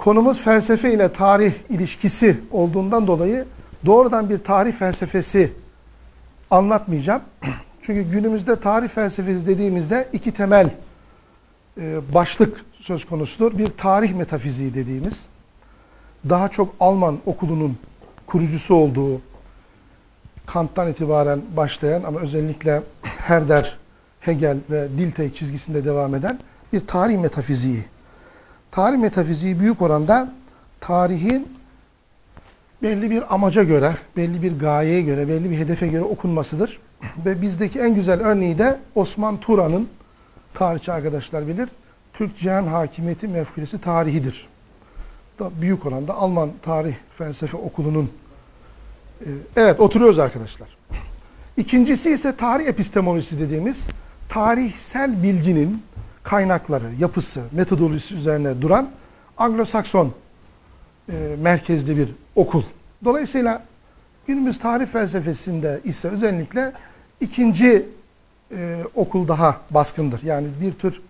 konumuz felsefe ile tarih ilişkisi olduğundan dolayı doğrudan bir tarih felsefesi anlatmayacağım. Çünkü günümüzde tarih felsefesi dediğimizde iki temel e, başlık söz konusudur. Bir tarih metafiziği dediğimiz, daha çok Alman okulunun kurucusu olduğu Kant'tan itibaren başlayan ama özellikle Herder, Hegel ve Dilthey çizgisinde devam eden bir tarih metafiziği. Tarih metafiziği büyük oranda tarihin belli bir amaca göre, belli bir gayeye göre, belli bir hedefe göre okunmasıdır. Ve bizdeki en güzel örneği de Osman Turan'ın, tarihçi arkadaşlar bilir, Türk Cihan Hakimiyeti Mefkulesi tarihidir. Da büyük oranda Alman tarih felsefe okulunun e, Evet oturuyoruz arkadaşlar. İkincisi ise tarih epistemolojisi dediğimiz tarihsel bilginin kaynakları, yapısı, metodolojisi üzerine duran Anglo-Sakson e, merkezli bir okul. Dolayısıyla günümüz tarih felsefesinde ise özellikle ikinci e, okul daha baskındır. Yani bir tür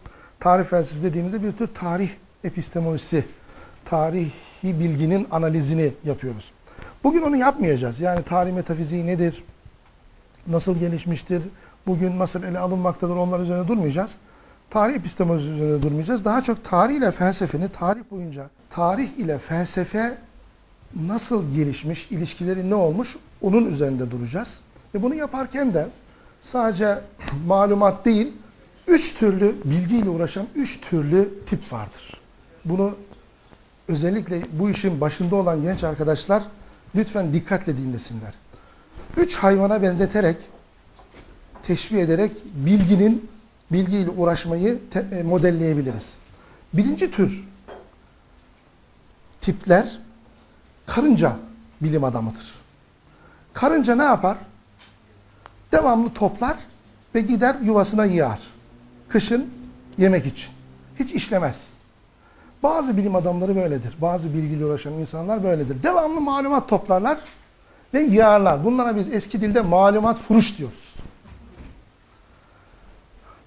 tarih felsefesi dediğimizde bir tür tarih epistemolojisi, tarihi bilginin analizini yapıyoruz. Bugün onu yapmayacağız. Yani tarih metafiziği nedir? Nasıl gelişmiştir? Bugün nasıl ele alınmaktadır? Onlar üzerine durmayacağız. Tarih epistemolojisi üzerine durmayacağız. Daha çok tarih ile felsefeni tarih boyunca tarih ile felsefe nasıl gelişmiş, ilişkileri ne olmuş onun üzerinde duracağız. Ve bunu yaparken de sadece malumat değil, üç türlü bilgiyle uğraşan üç türlü tip vardır. Bunu özellikle bu işin başında olan genç arkadaşlar lütfen dikkatle dinlesinler. Üç hayvana benzeterek, teşbih ederek bilginin, bilgiyle uğraşmayı e, modelleyebiliriz. Birinci tür tipler karınca bilim adamıdır. Karınca ne yapar? Devamlı toplar ve gider yuvasına yığar. Kışın yemek için. Hiç işlemez. Bazı bilim adamları böyledir. Bazı bilgiyle uğraşan insanlar böyledir. Devamlı malumat toplarlar ve yığarlar. Bunlara biz eski dilde malumat furuş diyoruz.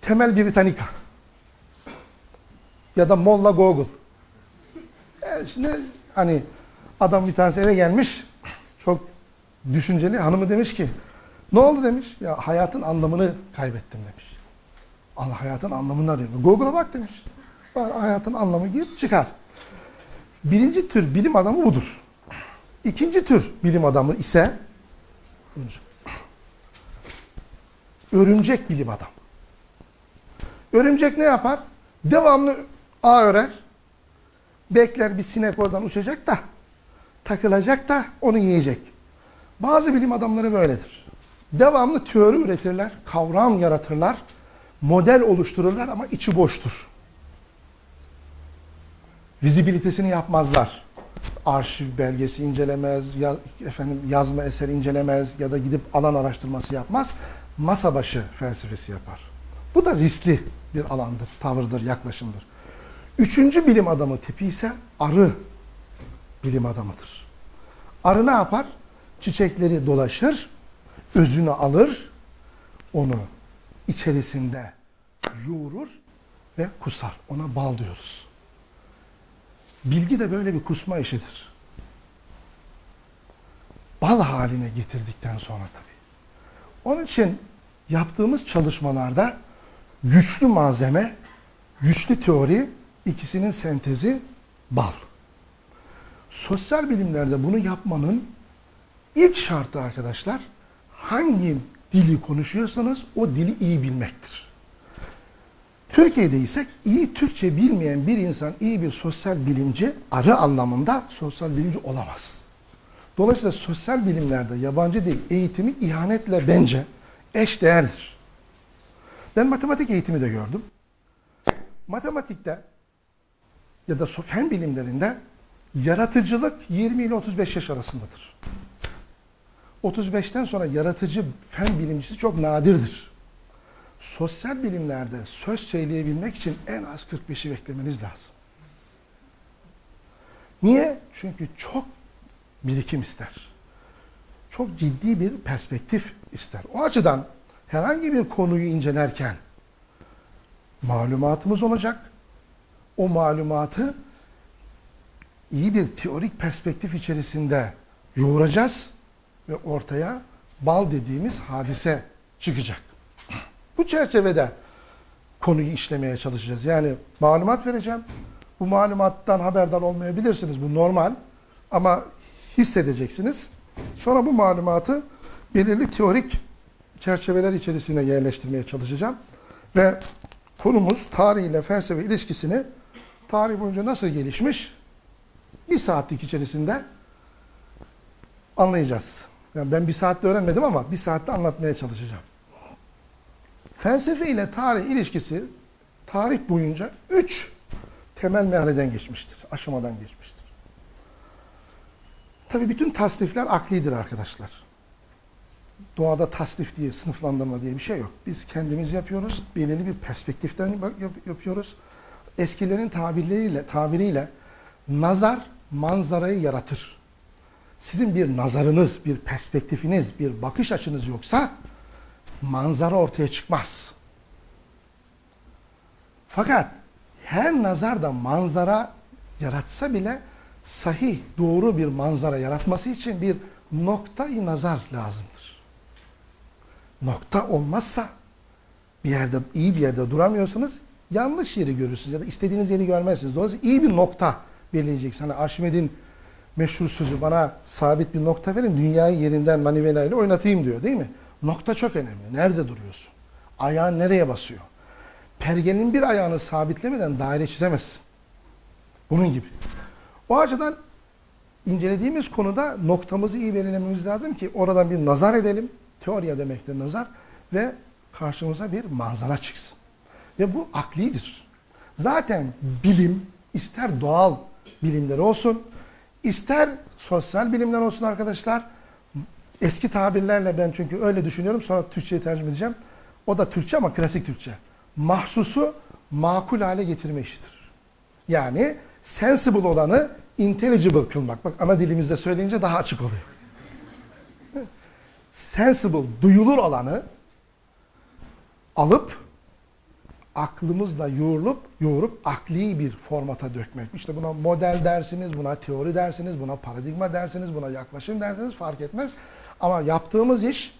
Temel Britannica ya da Molla Google. E şimdi hani adam bir tanesi eve gelmiş çok düşünceli hanımı demiş ki ne oldu demiş ya hayatın anlamını kaybettim demiş. Allah hayatın anlamını arıyor. Google'a bak demiş. Var hayatın anlamı gir çıkar. Birinci tür bilim adamı budur. İkinci tür bilim adamı ise örümcek bilim adam. Örümcek ne yapar? Devamlı ağ örer. Bekler bir sinek oradan uçacak da takılacak da onu yiyecek. Bazı bilim adamları böyledir. Devamlı teori üretirler, kavram yaratırlar, model oluştururlar ama içi boştur vizibilitesini yapmazlar. Arşiv belgesi incelemez, ya, efendim yazma eser incelemez ya da gidip alan araştırması yapmaz. Masa başı felsefesi yapar. Bu da riskli bir alandır, tavırdır, yaklaşımdır. Üçüncü bilim adamı tipi ise arı bilim adamıdır. Arı ne yapar? Çiçekleri dolaşır, özünü alır, onu içerisinde yoğurur ve kusar. Ona bal diyoruz. Bilgi de böyle bir kusma işidir. Bal haline getirdikten sonra tabii. Onun için yaptığımız çalışmalarda güçlü malzeme, güçlü teori, ikisinin sentezi bal. Sosyal bilimlerde bunu yapmanın ilk şartı arkadaşlar hangi dili konuşuyorsanız o dili iyi bilmektir. Türkiye'de ise iyi Türkçe bilmeyen bir insan iyi bir sosyal bilimci, arı anlamında sosyal bilimci olamaz. Dolayısıyla sosyal bilimlerde yabancı dil eğitimi ihanetle bence eş değerdir. Ben matematik eğitimi de gördüm. Matematikte ya da fen bilimlerinde yaratıcılık 20 ile 35 yaş arasındadır. 35'ten sonra yaratıcı fen bilimcisi çok nadirdir sosyal bilimlerde söz söyleyebilmek için en az 45'i beklemeniz lazım. Niye? Çünkü çok birikim ister. Çok ciddi bir perspektif ister. O açıdan herhangi bir konuyu incelerken malumatımız olacak. O malumatı iyi bir teorik perspektif içerisinde yoğuracağız ve ortaya bal dediğimiz hadise çıkacak. Bu çerçevede konuyu işlemeye çalışacağız. Yani malumat vereceğim. Bu malumattan haberdar olmayabilirsiniz. Bu normal. Ama hissedeceksiniz. Sonra bu malumatı belirli teorik çerçeveler içerisine yerleştirmeye çalışacağım. Ve konumuz tarih ile felsefe ilişkisini tarih boyunca nasıl gelişmiş bir saatlik içerisinde anlayacağız. Yani ben bir saatte öğrenmedim ama bir saatte anlatmaya çalışacağım. Felsefe ile tarih ilişkisi tarih boyunca üç temel merhaleden geçmiştir, aşamadan geçmiştir. Tabii bütün tasnifler aklidir arkadaşlar. Doğada tasnif diye, sınıflandırma diye bir şey yok. Biz kendimiz yapıyoruz, belirli bir perspektiften yapıyoruz. Eskilerin tabirleriyle, tabiriyle nazar manzarayı yaratır. Sizin bir nazarınız, bir perspektifiniz, bir bakış açınız yoksa manzara ortaya çıkmaz. Fakat her nazar da manzara yaratsa bile sahih, doğru bir manzara yaratması için bir noktayı nazar lazımdır. Nokta olmazsa bir yerde iyi bir yerde duramıyorsanız yanlış yeri görürsünüz ya da istediğiniz yeri görmezsiniz. Dolayısıyla iyi bir nokta belirleyeceksiniz. Hani Arşimed'in meşhur sözü bana sabit bir nokta verin dünyayı yerinden manivela ile oynatayım diyor değil mi? Nokta çok önemli. Nerede duruyorsun? Ayağın nereye basıyor? Pergenin bir ayağını sabitlemeden daire çizemezsin. Bunun gibi. O açıdan incelediğimiz konuda noktamızı iyi belirlememiz lazım ki oradan bir nazar edelim. Teoriya demektir nazar. Ve karşımıza bir manzara çıksın. Ve bu aklidir. Zaten bilim ister doğal bilimler olsun, ister sosyal bilimler olsun arkadaşlar. Eski tabirlerle ben çünkü öyle düşünüyorum. Sonra Türkçe'ye tercüme edeceğim. O da Türkçe ama klasik Türkçe. Mahsusu makul hale getirme işidir. Yani sensible olanı intelligible kılmak. Bak ana dilimizde söyleyince daha açık oluyor. Sensible, duyulur olanı alıp aklımızla yoğurup, yoğurup akli bir formata dökmek. İşte buna model dersiniz, buna teori dersiniz, buna paradigma dersiniz, buna yaklaşım dersiniz fark etmez. Ama yaptığımız iş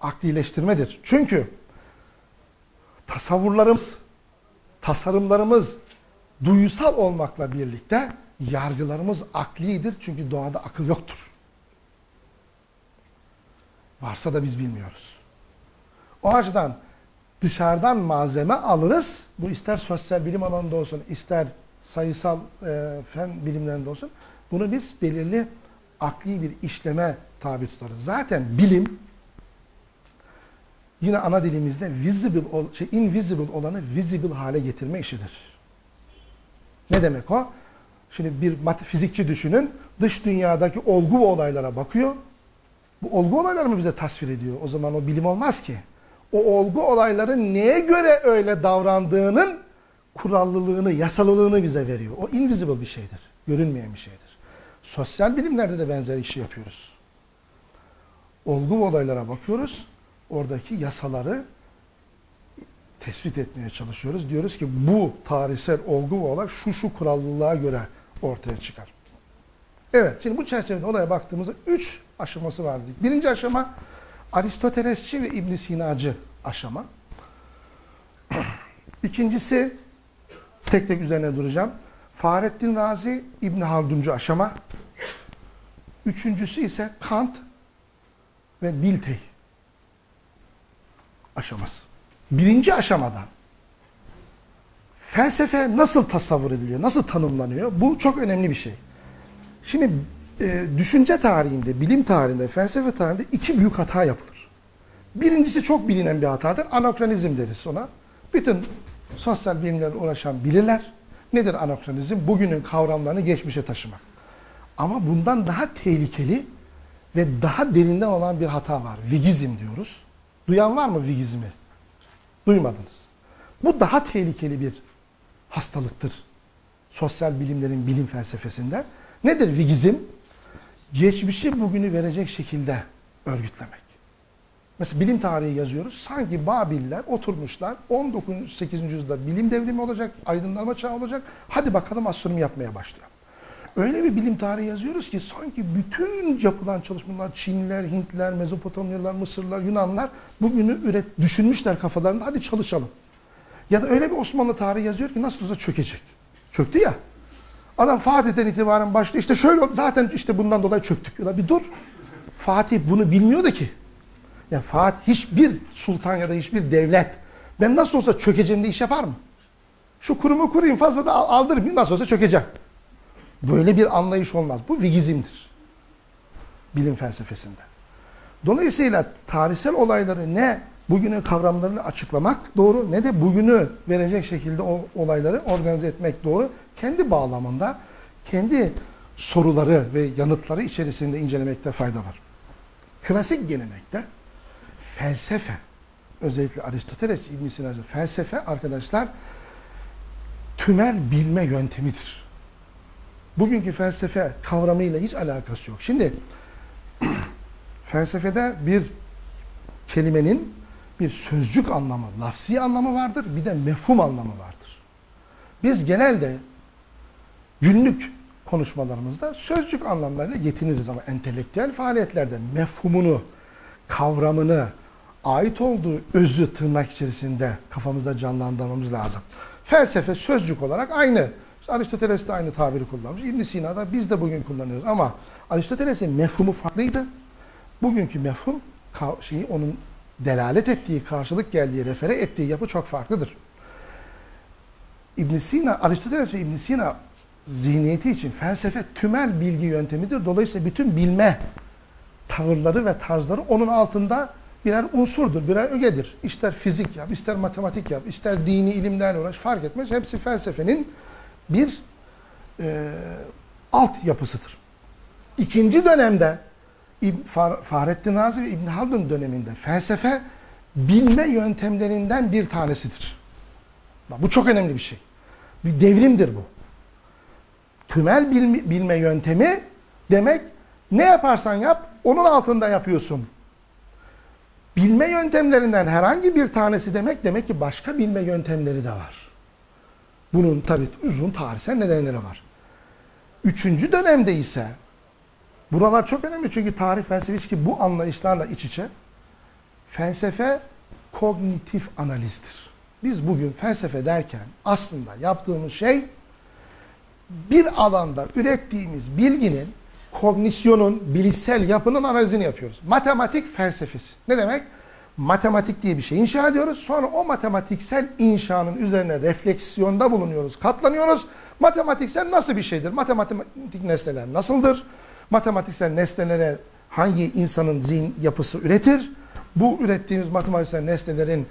aklileştirmedir. Çünkü tasavvurlarımız, tasarımlarımız duysal olmakla birlikte yargılarımız aklidir. Çünkü doğada akıl yoktur. Varsa da biz bilmiyoruz. O açıdan dışarıdan malzeme alırız. Bu ister sosyal bilim alanında olsun, ister sayısal e, fen bilimlerinde olsun. Bunu biz belirli akli bir işleme tabi tutarız. Zaten bilim yine ana dilimizde visible, şey, invisible olanı visible hale getirme işidir. Ne demek o? Şimdi bir fizikçi düşünün, dış dünyadaki olgu ve olaylara bakıyor. Bu olgu olayları mı bize tasvir ediyor? O zaman o bilim olmaz ki. O olgu olayların neye göre öyle davrandığının kurallılığını, yasalılığını bize veriyor. O invisible bir şeydir. Görünmeyen bir şeydir. Sosyal bilimlerde de benzer işi yapıyoruz. Olgu olaylara bakıyoruz. Oradaki yasaları tespit etmeye çalışıyoruz. Diyoruz ki bu tarihsel olgu olay şu şu kurallılığa göre ortaya çıkar. Evet, şimdi bu çerçevede olaya baktığımızda üç aşaması var. Birinci aşama Aristotelesçi ve İbn Sinacı aşama. İkincisi tek tek üzerine duracağım. Fahrettin Razi İbn Halduncu aşama. Üçüncüsü ise Kant ve Diltey aşaması. Birinci aşamada felsefe nasıl tasavvur ediliyor, nasıl tanımlanıyor? Bu çok önemli bir şey. Şimdi e, düşünce tarihinde, bilim tarihinde, felsefe tarihinde iki büyük hata yapılır. Birincisi çok bilinen bir hatadır. Anakronizm deriz ona. Bütün sosyal bilimlerle uğraşan bilirler. Nedir anakronizm? Bugünün kavramlarını geçmişe taşımak. Ama bundan daha tehlikeli ve daha derinden olan bir hata var. Vigizm diyoruz. Duyan var mı vigizmi? Duymadınız. Bu daha tehlikeli bir hastalıktır. Sosyal bilimlerin bilim felsefesinde. Nedir vigizm? Geçmişi bugünü verecek şekilde örgütlemek. Mesela bilim tarihi yazıyoruz. Sanki Babiller oturmuşlar 19. 8. yüzyılda bilim devrimi olacak, aydınlanma çağı olacak. Hadi bakalım astronomi yapmaya başlıyor. Öyle bir bilim tarihi yazıyoruz ki sanki bütün yapılan çalışmalar Çinliler, Hintliler, Mezopotamyalılar, Mısırlılar, Yunanlar bugünü üret, düşünmüşler kafalarında hadi çalışalım. Ya da öyle bir Osmanlı tarihi yazıyor ki nasıl olsa çökecek. Çöktü ya. Adam Fatih'ten itibaren başladı. İşte şöyle. Zaten işte bundan dolayı çöktük. Ya bir dur. Fatih bunu bilmiyordu ki. Ya Fatih hiçbir sultan ya da hiçbir devlet ben nasıl olsa çökeceğim diye iş yapar mı? Şu kurumu kurayım fazla da aldırmayayım nasıl olsa çökeceğim. Böyle bir anlayış olmaz. Bu vigizmdir. Bilim felsefesinde. Dolayısıyla tarihsel olayları ne bugünün kavramlarını açıklamak doğru ne de bugünü verecek şekilde o olayları organize etmek doğru. Kendi bağlamında, kendi soruları ve yanıtları içerisinde incelemekte fayda var. Klasik gelenekte felsefe, özellikle Aristoteles, İbn Sina, felsefe arkadaşlar tümel bilme yöntemidir. Bugünkü felsefe kavramıyla hiç alakası yok. Şimdi felsefede bir kelimenin bir sözcük anlamı, lafsi anlamı vardır, bir de mefhum anlamı vardır. Biz genelde günlük konuşmalarımızda sözcük anlamlarıyla yetiniriz ama entelektüel faaliyetlerde mefhumunu, kavramını, ait olduğu özü tırnak içerisinde kafamızda canlandırmamız lazım. Felsefe sözcük olarak aynı. Aristoteles de aynı tabiri kullanmış. İbn Sina da biz de bugün kullanıyoruz ama Aristoteles'in mefhumu farklıydı. Bugünkü mefhum şeyi onun delalet ettiği, karşılık geldiği, refere ettiği yapı çok farklıdır. İbn Sina, Aristoteles ve İbn Sina zihniyeti için felsefe tümel bilgi yöntemidir. Dolayısıyla bütün bilme tavırları ve tarzları onun altında birer unsurdur, birer ögedir. İster fizik yap, ister matematik yap, ister dini ilimlerle uğraş fark etmez. Hepsi felsefenin bir e, alt yapısıdır. İkinci dönemde Fahrettin Razi ve İbn Haldun döneminde felsefe bilme yöntemlerinden bir tanesidir. Bak, bu çok önemli bir şey. Bir devrimdir bu. Tümel bilme, yöntemi demek ne yaparsan yap onun altında yapıyorsun. Bilme yöntemlerinden herhangi bir tanesi demek demek ki başka bilme yöntemleri de var. Bunun tabi uzun tarihsel nedenleri var. Üçüncü dönemde ise buralar çok önemli çünkü tarih felsefe ki bu anlayışlarla iç içe. Felsefe kognitif analizdir. Biz bugün felsefe derken aslında yaptığımız şey bir alanda ürettiğimiz bilginin kognisyonun, bilişsel yapının analizini yapıyoruz. Matematik felsefesi. Ne demek? Matematik diye bir şey inşa ediyoruz. Sonra o matematiksel inşanın üzerine refleksiyonda bulunuyoruz, katlanıyoruz. Matematiksel nasıl bir şeydir? Matematik nesneler nasıldır? Matematiksel nesnelere hangi insanın zihin yapısı üretir? Bu ürettiğimiz matematiksel nesnelerin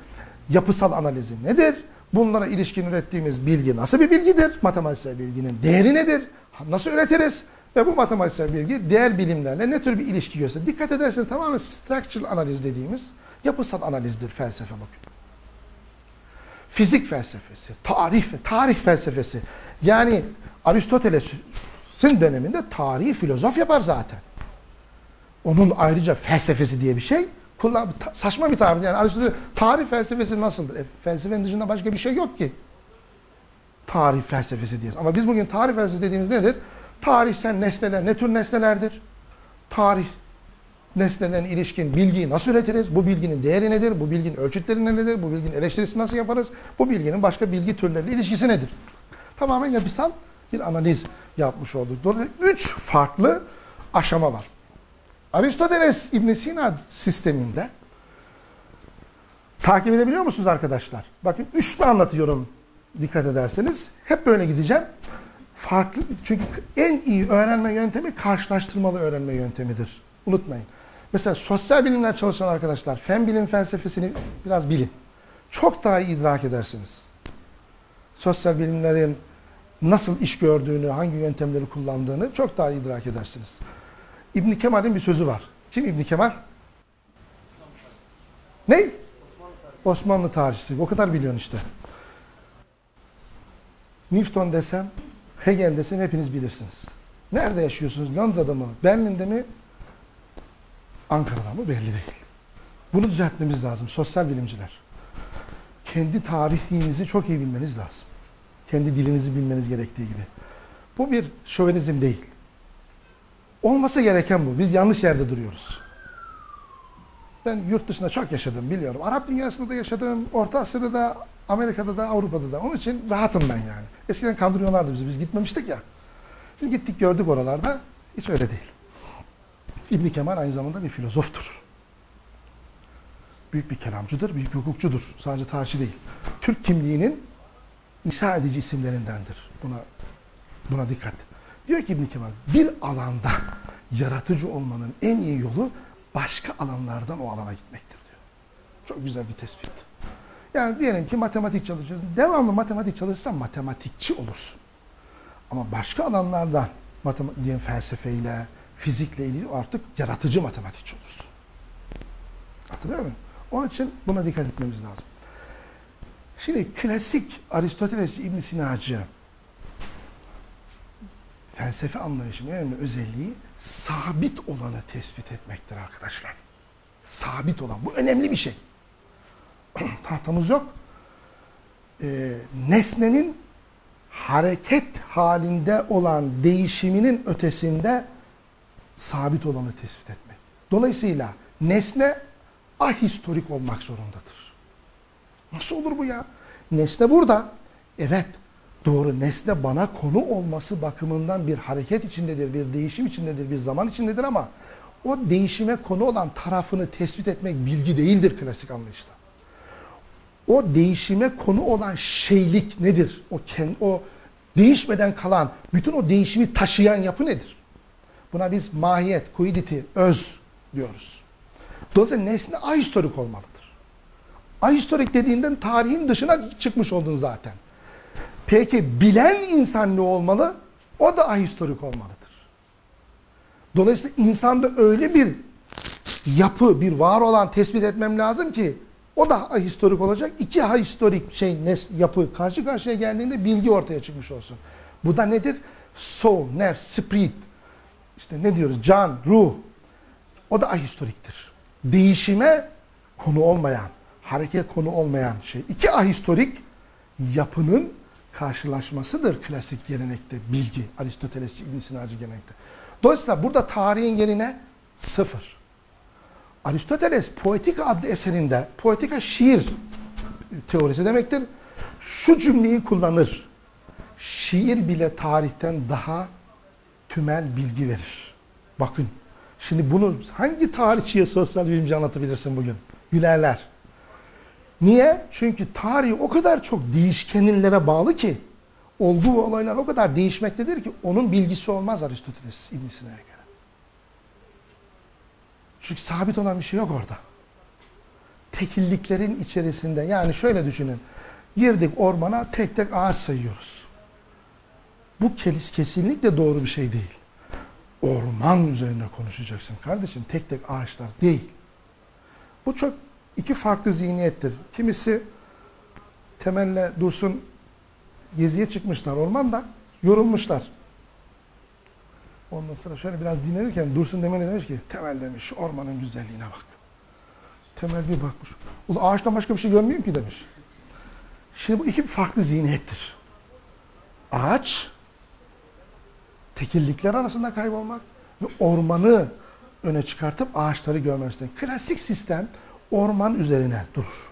yapısal analizi nedir? Bunlara ilişkin ürettiğimiz bilgi nasıl bir bilgidir? Matematiksel bilginin değeri nedir? Nasıl üretiriz? Ve bu matematiksel bilgi diğer bilimlerle ne tür bir ilişki gösterir? Dikkat ederseniz tamamen structural analiz dediğimiz yapısal analizdir felsefe bakın. Fizik felsefesi, tarih tarih felsefesi. Yani Aristoteles'in döneminde tarihi filozof yapar zaten. Onun ayrıca felsefesi diye bir şey kullan saçma bir tabir. Yani Aristoteles tarih felsefesi nasıldır? E, felsefenin dışında başka bir şey yok ki. Tarih felsefesi diye. Ama biz bugün tarih felsefesi dediğimiz nedir? Tarihsel nesneler ne tür nesnelerdir? Tarih nesnelerin ilişkin bilgiyi nasıl üretiriz? Bu bilginin değeri nedir? Bu bilginin ölçütleri nedir? Bu bilginin eleştirisi nasıl yaparız? Bu bilginin başka bilgi türleriyle ilişkisi nedir? Tamamen yapısal bir analiz yapmış olduk. Dolayısıyla üç farklı aşama var. Aristoteles İbn Sina sisteminde takip edebiliyor musunuz arkadaşlar? Bakın üçlü anlatıyorum dikkat ederseniz. Hep böyle gideceğim farklı çünkü en iyi öğrenme yöntemi karşılaştırmalı öğrenme yöntemidir. Unutmayın. Mesela sosyal bilimler çalışan arkadaşlar fen bilim felsefesini biraz bilin. Çok daha iyi idrak edersiniz. Sosyal bilimlerin nasıl iş gördüğünü, hangi yöntemleri kullandığını çok daha iyi idrak edersiniz. İbn Kemal'in bir sözü var. Kim İbn Kemal? Ne? Osmanlı, Osmanlı tarihçisi. O kadar biliyorsun işte. Newton desem Hegel desem hepiniz bilirsiniz. Nerede yaşıyorsunuz? Londra'da mı? Berlin'de mi? Ankara'da mı? Belli değil. Bunu düzeltmemiz lazım sosyal bilimciler. Kendi tarihinizi çok iyi bilmeniz lazım. Kendi dilinizi bilmeniz gerektiği gibi. Bu bir şövenizm değil. Olması gereken bu. Biz yanlış yerde duruyoruz. Ben yurt dışında çok yaşadım biliyorum. Arap dünyasında da yaşadım, Orta Asya'da da, Amerika'da da, Avrupa'da da. Onun için rahatım ben yani. Eskiden kandırıyorlardı bizi. Biz gitmemiştik ya. Şimdi gittik gördük oralarda. Hiç öyle değil. İbn Kemal aynı zamanda bir filozoftur. Büyük bir kelamcıdır, büyük bir hukukçudur. Sadece tarihçi değil. Türk kimliğinin inşa edici isimlerindendir. Buna buna dikkat. Diyor ki İbn Kemal, bir alanda yaratıcı olmanın en iyi yolu başka alanlardan o alana gitmektir diyor. Çok güzel bir tespit. Yani diyelim ki matematik çalışıyorsun. Devamlı matematik çalışırsan matematikçi olursun. Ama başka alanlardan diyelim felsefeyle, fizikle ilgili artık yaratıcı matematikçi olursun. Hatırlıyor musun? Onun için buna dikkat etmemiz lazım. Şimdi klasik Aristotelesçi İbn Sinacı felsefe anlayışının önemli özelliği sabit olanı tespit etmektir arkadaşlar. Sabit olan. Bu önemli bir şey. Tahtamız yok. Ee, nesnenin hareket halinde olan değişiminin ötesinde sabit olanı tespit etmek. Dolayısıyla nesne ahistorik olmak zorundadır. Nasıl olur bu ya? Nesne burada. Evet, doğru. Nesne bana konu olması bakımından bir hareket içindedir, bir değişim içindedir, bir zaman içindedir ama o değişime konu olan tarafını tespit etmek bilgi değildir klasik anlayışta. O değişime konu olan şeylik nedir? O kendi, o değişmeden kalan, bütün o değişimi taşıyan yapı nedir? Buna biz mahiyet, quiddity, öz diyoruz. Dolayısıyla nesne ahistorik olmalıdır. Ahistorik dediğinden tarihin dışına çıkmış oldun zaten. Peki bilen insan ne olmalı? O da ahistorik olmalıdır. Dolayısıyla insanda öyle bir yapı, bir var olan tespit etmem lazım ki o da ahistorik olacak. İki ahistorik şey nes, yapı karşı karşıya geldiğinde bilgi ortaya çıkmış olsun. Bu da nedir? Soul, nefs, spirit. İşte ne diyoruz? Can, ruh. O da ahistoriktir. Değişime konu olmayan, hareket konu olmayan şey. İki ahistorik yapının karşılaşmasıdır klasik gelenekte bilgi. Aristotelesçi, İbn Sinacı gelenekte. Dolayısıyla burada tarihin yerine sıfır. Aristoteles Poetika adlı eserinde, Poetika şiir teorisi demektir. Şu cümleyi kullanır. Şiir bile tarihten daha tümel bilgi verir. Bakın. Şimdi bunu hangi tarihçiye sosyal bilimci anlatabilirsin bugün? Gülerler. Niye? Çünkü tarih o kadar çok değişkenlere bağlı ki olgu ve olaylar o kadar değişmektedir ki onun bilgisi olmaz Aristoteles İbn Sina'ya göre. Çünkü sabit olan bir şey yok orada. Tekilliklerin içerisinde yani şöyle düşünün. Girdik ormana tek tek ağaç sayıyoruz. Bu kelis kesinlikle doğru bir şey değil. Orman üzerine konuşacaksın kardeşim. Tek tek ağaçlar değil. Bu çok iki farklı zihniyettir. Kimisi temelle dursun geziye çıkmışlar ormanda yorulmuşlar. Ondan sonra şöyle biraz dinlenirken Dursun Demeli demiş ki Temel demiş şu ormanın güzelliğine bak. Temel bir bakmış. Ulu ağaçtan başka bir şey görmüyorum ki demiş. Şimdi bu iki farklı zihniyettir. Ağaç tekillikler arasında kaybolmak ve ormanı öne çıkartıp ağaçları görmemizden. Klasik sistem orman üzerine durur.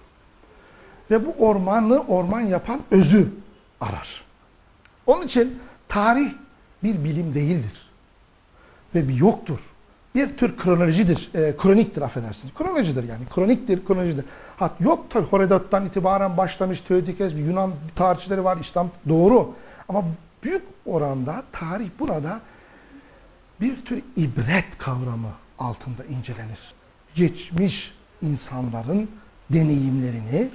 Ve bu ormanı orman yapan özü arar. Onun için tarih bir bilim değildir. Ve bir yoktur. Bir tür kronolojidir, e, kroniktir affedersiniz. Kronolojidir yani, kroniktir, kronolojidir. Hat yok tabi Horodot'tan itibaren başlamış Teodikes, Yunan tarihçileri var, İslam doğru. Ama büyük oranda tarih burada bir tür ibret kavramı altında incelenir. Geçmiş insanların deneyimlerini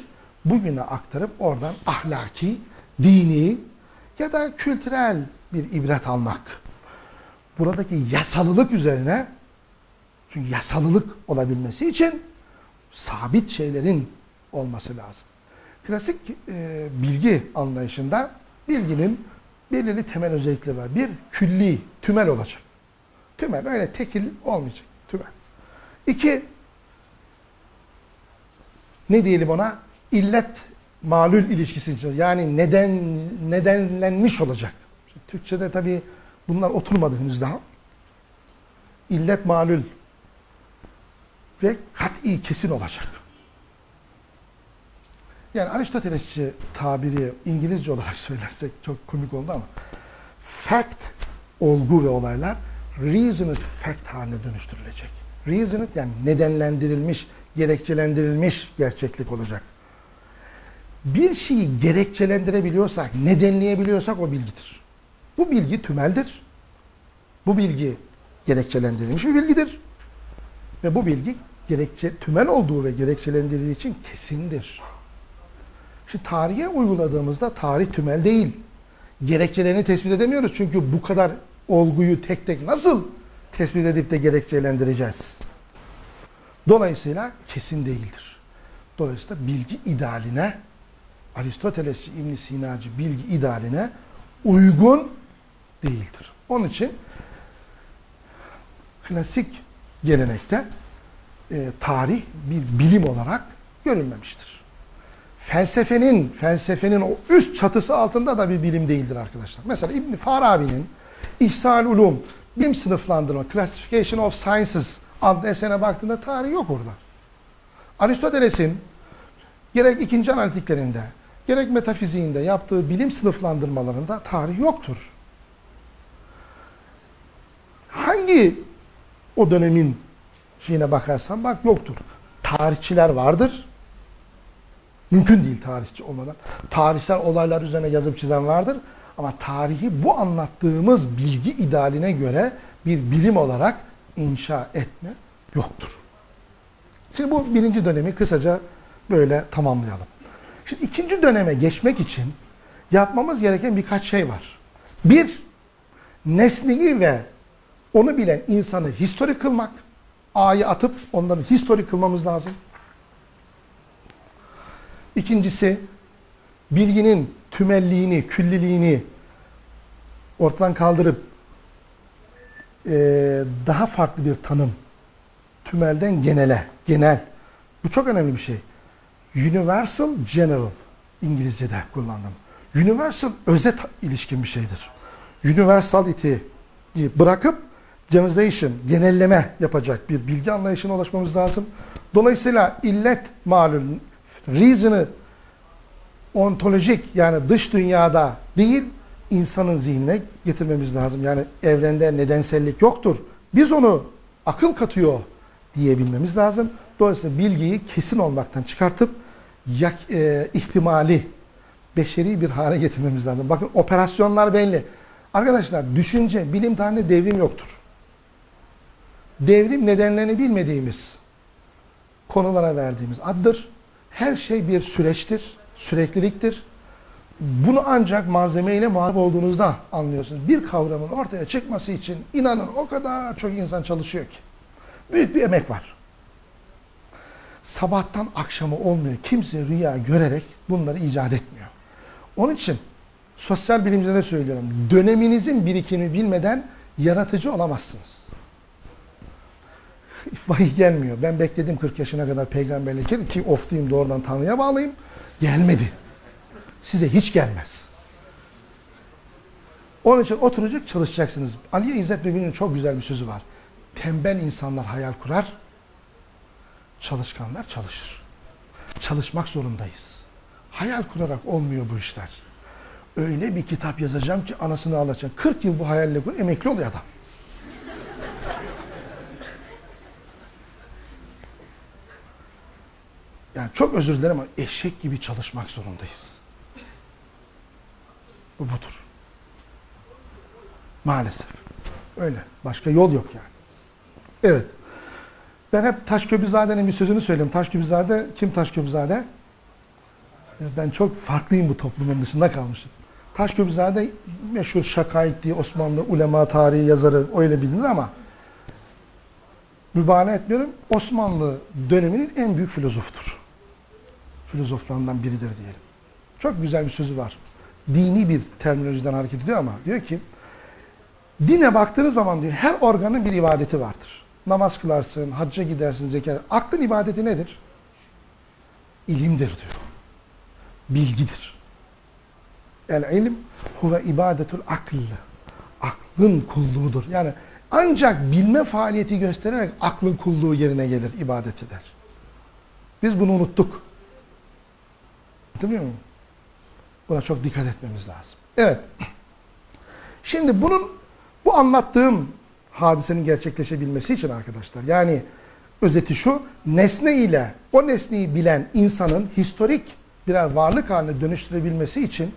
bugüne aktarıp oradan ahlaki, dini ya da kültürel bir ibret almak. Buradaki yasalılık üzerine çünkü yasalılık olabilmesi için sabit şeylerin olması lazım. Klasik e, bilgi anlayışında bilginin belirli temel özellikleri var. Bir, külli, tümel olacak. Tümel, öyle tekil olmayacak. Tümel. İki, ne diyelim ona? İllet malül ilişkisi Yani neden nedenlenmiş olacak. Türkçe'de tabii bunlar oturmadı henüz daha. İllet malül ve kat'i kesin olacak. Yani Aristotelesçi tabiri İngilizce olarak söylersek çok komik oldu ama fact, olgu ve olaylar reasoned fact haline dönüştürülecek. Reasoned yani nedenlendirilmiş, gerekçelendirilmiş gerçeklik olacak. Bir şeyi gerekçelendirebiliyorsak, nedenleyebiliyorsak o bilgidir. Bu bilgi tümeldir. Bu bilgi gerekçelendirilmiş bir bilgidir. Ve bu bilgi gerekçe tümel olduğu ve gerekçelendirildiği için kesindir. Şimdi tarihe uyguladığımızda tarih tümel değil. Gerekçelerini tespit edemiyoruz. Çünkü bu kadar olguyu tek tek nasıl tespit edip de gerekçelendireceğiz? Dolayısıyla kesin değildir. Dolayısıyla bilgi idealine, Aristotelesçi, İbn Sinacı bilgi idealine uygun değildir. Onun için klasik gelenekte e, tarih bir bilim olarak görülmemiştir. Felsefenin, felsefenin o üst çatısı altında da bir bilim değildir arkadaşlar. Mesela İbn Farabi'nin İhsal Ulum, bilim sınıflandırma, Classification of Sciences adlı esene baktığında tarih yok orada. Aristoteles'in gerek ikinci analitiklerinde, gerek metafiziğinde yaptığı bilim sınıflandırmalarında tarih yoktur. Hangi o dönemin şeyine bakarsan bak yoktur. Tarihçiler vardır. Mümkün değil tarihçi olmadan. Tarihsel olaylar üzerine yazıp çizen vardır. Ama tarihi bu anlattığımız bilgi idealine göre bir bilim olarak inşa etme yoktur. Şimdi bu birinci dönemi kısaca böyle tamamlayalım. Şimdi ikinci döneme geçmek için yapmamız gereken birkaç şey var. Bir, nesneyi ve onu bilen insanı historik kılmak. A'yı atıp onları historik kılmamız lazım. İkincisi, bilginin tümelliğini, külliliğini ortadan kaldırıp e, daha farklı bir tanım, tümelden genele, genel. Bu çok önemli bir şey. Universal General İngilizce'de kullandım. Universal özet ilişkin bir şeydir. Universality'yi bırakıp generalization, genelleme yapacak bir bilgi anlayışına ulaşmamız lazım. Dolayısıyla illet malum, reason'ı ontolojik yani dış dünyada değil, insanın zihnine getirmemiz lazım. Yani evrende nedensellik yoktur. Biz onu akıl katıyor diyebilmemiz lazım. Dolayısıyla bilgiyi kesin olmaktan çıkartıp yak, e, ihtimali beşeri bir hale getirmemiz lazım. Bakın operasyonlar belli. Arkadaşlar düşünce, bilim tarihinde devrim yoktur. Devrim nedenlerini bilmediğimiz konulara verdiğimiz addır. Her şey bir süreçtir, sürekliliktir. Bunu ancak malzemeyle muhatap olduğunuzda anlıyorsunuz. Bir kavramın ortaya çıkması için inanın o kadar çok insan çalışıyor ki. Büyük bir emek var. Sabahtan akşamı olmuyor. Kimse rüya görerek bunları icat etmiyor. Onun için sosyal bilimcilere söylüyorum. Döneminizin birikimini bilmeden yaratıcı olamazsınız. Vahiy gelmiyor. Ben bekledim 40 yaşına kadar peygamberlik ki ofluyum doğrudan Tanrı'ya bağlayayım. Gelmedi. Size hiç gelmez. Onun için oturacak çalışacaksınız. Ali İzzet Begün'ün çok güzel bir sözü var. Tembel insanlar hayal kurar, çalışkanlar çalışır. Çalışmak zorundayız. Hayal kurarak olmuyor bu işler. Öyle bir kitap yazacağım ki anasını ağlatacağım. 40 yıl bu hayalle kur, emekli oluyor adam. Yani çok özür dilerim ama eşek gibi çalışmak zorundayız. Bu budur. Maalesef. Öyle. Başka yol yok yani. Evet. Ben hep Taşköprüzade'nin bir sözünü söyleyeyim. Taşköprüzade, kim Taşköprüzade? Ben çok farklıyım bu toplumun dışında kalmışım. Taşköprüzade meşhur Şakayit diye Osmanlı ulema tarihi yazarı öyle bilinir ama mübalağa etmiyorum. Osmanlı döneminin en büyük filozoftur. Filozoflarından biridir diyelim. Çok güzel bir sözü var. Dini bir terminolojiden hareket ediyor ama diyor ki dine baktığınız zaman diyor her organın bir ibadeti vardır. Namaz kılarsın, hacca gidersin, zekat. Aklın ibadeti nedir? İlimdir diyor. Bilgidir. El ilim huve ibadetul akl. Aklın kulluğudur. Yani ancak bilme faaliyeti göstererek aklın kulluğu yerine gelir, ibadet eder. Biz bunu unuttuk. Değil mi? Buna çok dikkat etmemiz lazım. Evet. Şimdi bunun, bu anlattığım hadisenin gerçekleşebilmesi için arkadaşlar, yani özeti şu, nesne ile o nesneyi bilen insanın historik birer varlık haline dönüştürebilmesi için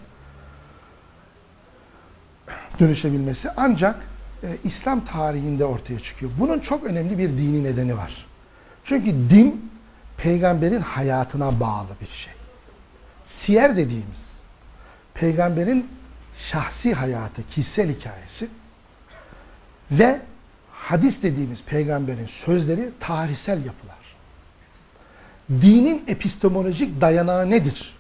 dönüşebilmesi ancak e, İslam tarihinde ortaya çıkıyor. Bunun çok önemli bir dini nedeni var. Çünkü din peygamberin hayatına bağlı bir şey. Siyer dediğimiz peygamberin şahsi hayatı, kişisel hikayesi ve hadis dediğimiz peygamberin sözleri tarihsel yapılar. Dinin epistemolojik dayanağı nedir?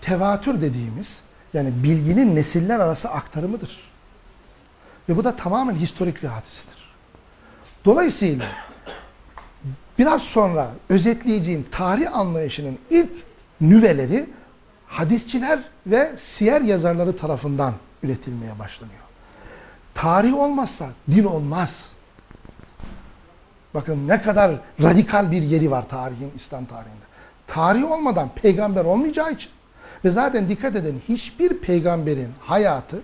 Tevatür dediğimiz yani bilginin nesiller arası aktarımıdır. Ve bu da tamamen historik bir hadisedir. Dolayısıyla biraz sonra özetleyeceğim tarih anlayışının ilk nüveleri hadisçiler ve siyer yazarları tarafından üretilmeye başlanıyor. Tarih olmazsa din olmaz. Bakın ne kadar radikal bir yeri var tarihin, İslam tarihinde. Tarih olmadan peygamber olmayacağı için ve zaten dikkat edin hiçbir peygamberin hayatı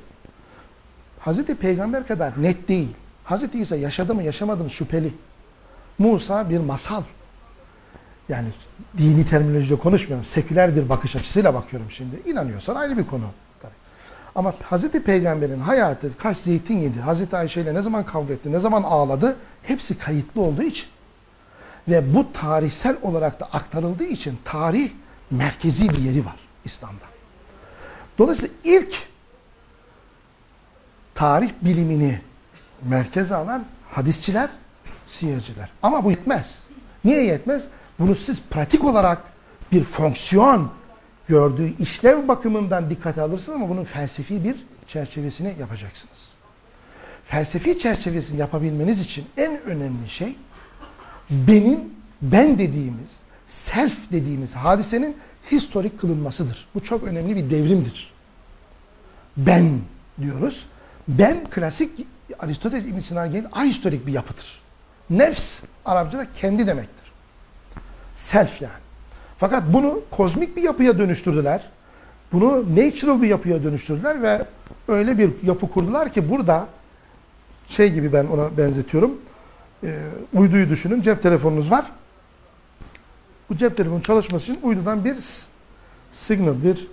Hazreti Peygamber kadar net değil. Hazreti İsa yaşadı mı yaşamadı mı şüpheli. Musa bir masal. Yani dini terminolojide konuşmuyorum. Seküler bir bakış açısıyla bakıyorum şimdi. İnanıyorsan ayrı bir konu. Ama Hazreti Peygamber'in hayatı kaç zeytin yedi, Hazreti Ayşe ile ne zaman kavga etti, ne zaman ağladı hepsi kayıtlı olduğu için ve bu tarihsel olarak da aktarıldığı için tarih merkezi bir yeri var İslam'da. Dolayısıyla ilk tarih bilimini merkeze alan hadisçiler, siyerciler. Ama bu yetmez. Niye yetmez? Bunu siz pratik olarak bir fonksiyon gördüğü işlev bakımından dikkate alırsınız ama bunun felsefi bir çerçevesini yapacaksınız. Felsefi çerçevesini yapabilmeniz için en önemli şey benim, ben dediğimiz, self dediğimiz hadisenin historik kılınmasıdır. Bu çok önemli bir devrimdir. Ben diyoruz. Ben klasik Aristoteles İbn geldiği ahistorik bir yapıdır. Nefs Arapçada kendi demektir. Self yani. Fakat bunu kozmik bir yapıya dönüştürdüler. Bunu natural bir yapıya dönüştürdüler ve öyle bir yapı kurdular ki burada şey gibi ben ona benzetiyorum. E, uyduyu düşünün. Cep telefonunuz var. Bu cep telefonu çalışması için uydudan bir signal, bir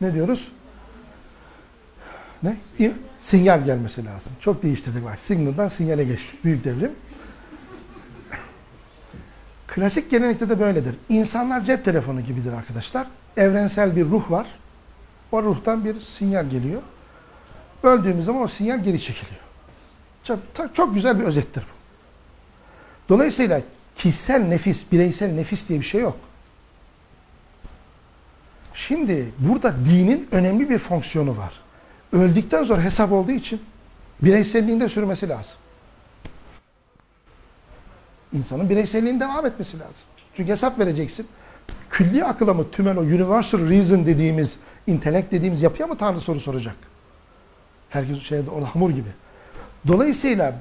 ne diyoruz? Ne? Sinyal gelmesi lazım. Çok değiştirdik bak. Signal'dan sinyale geçtik. Büyük devrim. Klasik gelenekte de böyledir. İnsanlar cep telefonu gibidir arkadaşlar. Evrensel bir ruh var. O ruhtan bir sinyal geliyor. Öldüğümüz zaman o sinyal geri çekiliyor. Çok, çok güzel bir özettir bu. Dolayısıyla kişisel nefis, bireysel nefis diye bir şey yok. Şimdi burada dinin önemli bir fonksiyonu var. Öldükten sonra hesap olduğu için bireyselliğinde sürmesi lazım. İnsanın bireyselliğinin devam etmesi lazım. Çünkü hesap vereceksin. Külli akıla mı tümel o universal reason dediğimiz, intelekt dediğimiz yapıya mı Tanrı soru soracak? Herkes şeyde orada hamur gibi. Dolayısıyla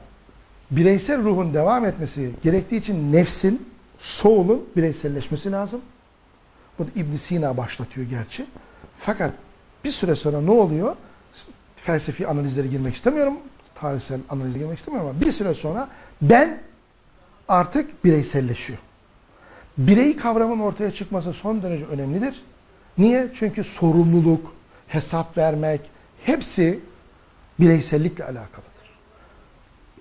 bireysel ruhun devam etmesi gerektiği için nefsin, soul'un bireyselleşmesi lazım. Bunu ibn Sina başlatıyor gerçi. Fakat bir süre sonra ne oluyor? Felsefi analizlere girmek istemiyorum. Tarihsel analize girmek istemiyorum ama bir süre sonra ben artık bireyselleşiyor. Birey kavramının ortaya çıkması son derece önemlidir. Niye? Çünkü sorumluluk, hesap vermek hepsi bireysellikle alakalıdır.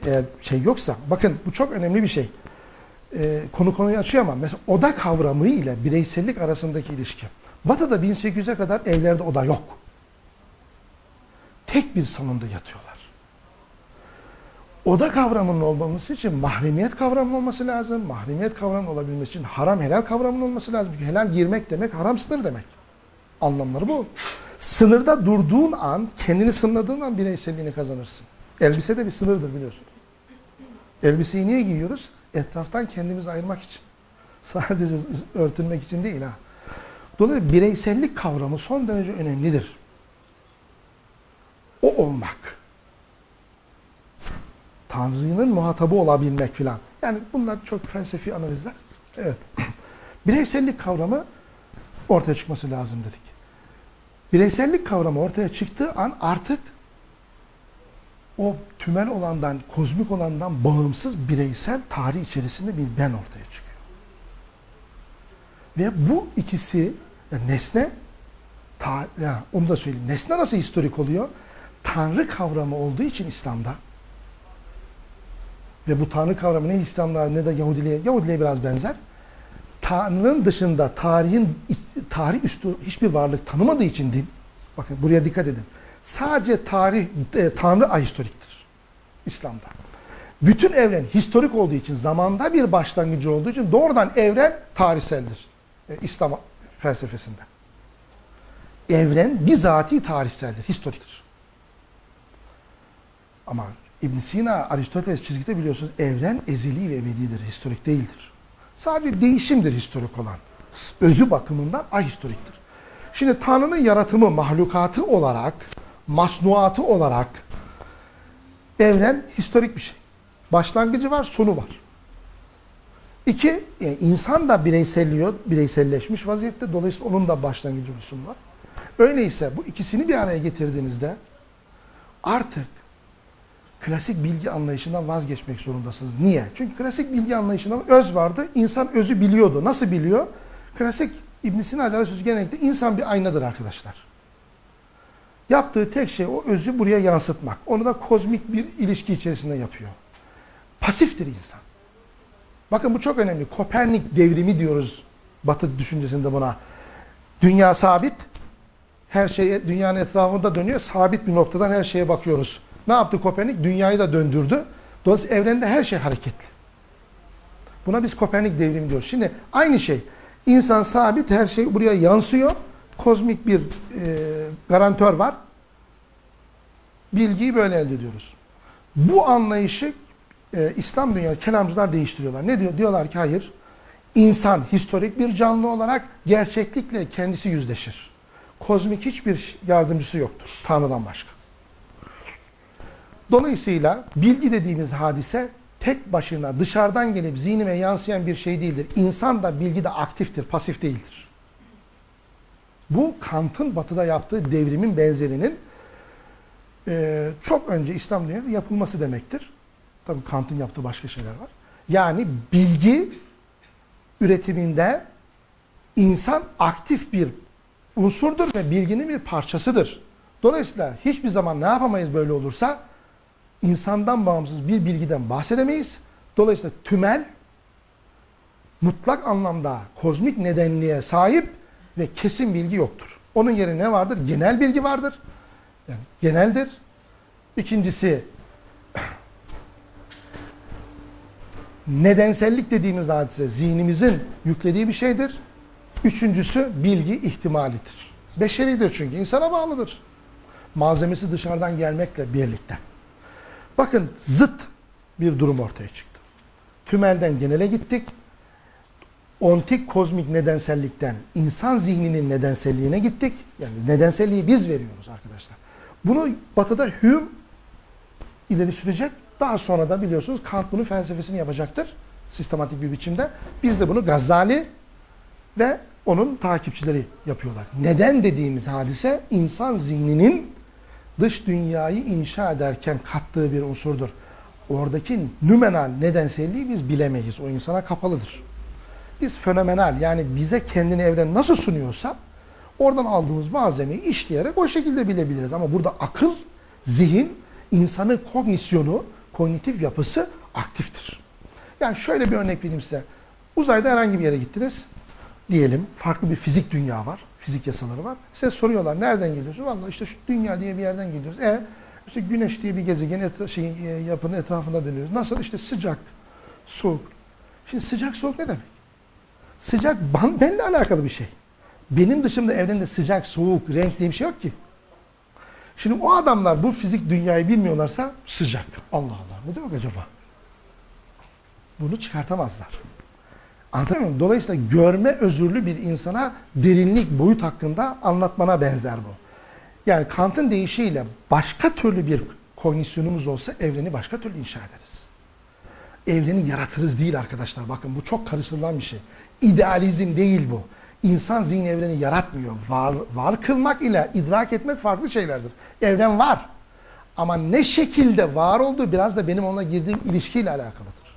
Eğer şey yoksa, bakın bu çok önemli bir şey. Ee, konu konuyu açıyor ama mesela oda kavramı ile bireysellik arasındaki ilişki. Batı'da 1800'e kadar evlerde oda yok. Tek bir salonda yatıyorlar. Oda kavramının olmaması için mahremiyet kavramının olması lazım. Mahremiyet kavramının olabilmesi için haram helal kavramının olması lazım. Çünkü helal girmek demek haram sınır demek. Anlamları bu. Sınırda durduğun an, kendini sınırladığın an bireyselliğini kazanırsın. Elbise de bir sınırdır biliyorsunuz. Elbiseyi niye giyiyoruz? Etraftan kendimizi ayırmak için. Sadece örtünmek için değil ha. Dolayısıyla bireysellik kavramı son derece önemlidir. O olmak. Tanrı'nın muhatabı olabilmek filan. Yani bunlar çok felsefi analizler. Evet. Bireysellik kavramı ortaya çıkması lazım dedik. Bireysellik kavramı ortaya çıktığı an artık o tümel olandan, kozmik olandan bağımsız bireysel tarih içerisinde bir ben ortaya çıkıyor. Ve bu ikisi yani nesne, ta, yani onu da söyleyeyim. Nesne nasıl historik oluyor? Tanrı kavramı olduğu için İslam'da ve bu Tanrı kavramı ne İslam'da ne de Yahudiliğe, Yahudiliğe biraz benzer. Tanrı'nın dışında tarihin tarih üstü hiçbir varlık tanımadığı için din. Bakın buraya dikkat edin. Sadece tarih e, Tanrı ahistoriktir İslam'da. Bütün evren historik olduğu için zamanda bir başlangıcı olduğu için doğrudan evren tarihseldir. E, İslam felsefesinde. Evren bizatihi tarihseldir, historiktir. Ama İbn Sina, Aristoteles çizgide biliyorsunuz evren ezeli ve ebedidir, historik değildir. Sadece değişimdir historik olan. Özü bakımından ahistoriktir. Şimdi Tanrı'nın yaratımı, mahlukatı olarak, masnuatı olarak evren historik bir şey. Başlangıcı var, sonu var. İki, yani e, insan da bireyselliyor, bireyselleşmiş vaziyette. Dolayısıyla onun da başlangıcı bir sonu var. Öyleyse bu ikisini bir araya getirdiğinizde artık klasik bilgi anlayışından vazgeçmek zorundasınız. Niye? Çünkü klasik bilgi anlayışında öz vardı. İnsan özü biliyordu. Nasıl biliyor? Klasik İbn Sina sözü genellikle insan bir aynadır arkadaşlar. Yaptığı tek şey o özü buraya yansıtmak. Onu da kozmik bir ilişki içerisinde yapıyor. Pasiftir insan. Bakın bu çok önemli. Kopernik devrimi diyoruz Batı düşüncesinde buna. Dünya sabit. Her şey dünyanın etrafında dönüyor. Sabit bir noktadan her şeye bakıyoruz. Ne yaptı Kopernik? Dünyayı da döndürdü. Dolayısıyla evrende her şey hareketli. Buna biz Kopernik devrimi diyoruz. Şimdi aynı şey. İnsan sabit, her şey buraya yansıyor. Kozmik bir e, garantör var. Bilgiyi böyle elde ediyoruz. Bu anlayışı e, İslam dünyası kelamcılar değiştiriyorlar. Ne diyor? Diyorlar ki hayır. İnsan historik bir canlı olarak gerçeklikle kendisi yüzleşir. Kozmik hiçbir yardımcısı yoktur Tanrı'dan başka. Dolayısıyla bilgi dediğimiz hadise tek başına dışarıdan gelip zihnime yansıyan bir şey değildir. İnsan da bilgi de aktiftir, pasif değildir. Bu Kant'ın batıda yaptığı devrimin benzerinin e, çok önce İslam dünyasında yapılması demektir. Tabii Kant'ın yaptığı başka şeyler var. Yani bilgi üretiminde insan aktif bir unsurdur ve bilginin bir parçasıdır. Dolayısıyla hiçbir zaman ne yapamayız böyle olursa? İnsandan bağımsız bir bilgiden bahsedemeyiz. Dolayısıyla tümel mutlak anlamda kozmik nedenliğe sahip ve kesin bilgi yoktur. Onun yerine ne vardır? Genel bilgi vardır. Yani geneldir. İkincisi nedensellik dediğimiz hadise zihnimizin yüklediği bir şeydir. Üçüncüsü bilgi ihtimalidir. Beşeridir çünkü insana bağlıdır. Malzemesi dışarıdan gelmekle birlikte. Bakın zıt bir durum ortaya çıktı. Tümelden genele gittik. Ontik kozmik nedensellikten insan zihninin nedenselliğine gittik. Yani nedenselliği biz veriyoruz arkadaşlar. Bunu batıda Hume ileri sürecek. Daha sonra da biliyorsunuz Kant bunun felsefesini yapacaktır. Sistematik bir biçimde. Biz de bunu Gazali ve onun takipçileri yapıyorlar. Neden dediğimiz hadise insan zihninin dış dünyayı inşa ederken kattığı bir unsurdur. Oradaki nümenal nedenselliği biz bilemeyiz. O insana kapalıdır. Biz fenomenal yani bize kendini evren nasıl sunuyorsa oradan aldığımız malzemeyi işleyerek o şekilde bilebiliriz. Ama burada akıl, zihin, insanın kognisyonu, kognitif yapısı aktiftir. Yani şöyle bir örnek vereyim size. Uzayda herhangi bir yere gittiniz. Diyelim farklı bir fizik dünya var fizik yasaları var. Size soruyorlar nereden geliyorsun? Vallahi işte şu dünya diye bir yerden geliyoruz. E işte güneş diye bir gezegen etra şey, e, yapının etrafında dönüyoruz. Nasıl? İşte sıcak, soğuk. Şimdi sıcak soğuk ne demek? Sıcak benimle alakalı bir şey. Benim dışımda evrende sıcak, soğuk, renk diye bir şey yok ki. Şimdi o adamlar bu fizik dünyayı bilmiyorlarsa sıcak. Allah Allah. Ne demek acaba? Bunu çıkartamazlar. Anlatabiliyor muyum? Dolayısıyla görme özürlü bir insana derinlik, boyut hakkında anlatmana benzer bu. Yani Kant'ın deyişiyle başka türlü bir kognisyonumuz olsa evreni başka türlü inşa ederiz. Evreni yaratırız değil arkadaşlar. Bakın bu çok karıştırılan bir şey. İdealizm değil bu. İnsan zihin evreni yaratmıyor. Var, var kılmak ile idrak etmek farklı şeylerdir. Evren var. Ama ne şekilde var olduğu biraz da benim onunla girdiğim ilişkiyle alakalıdır.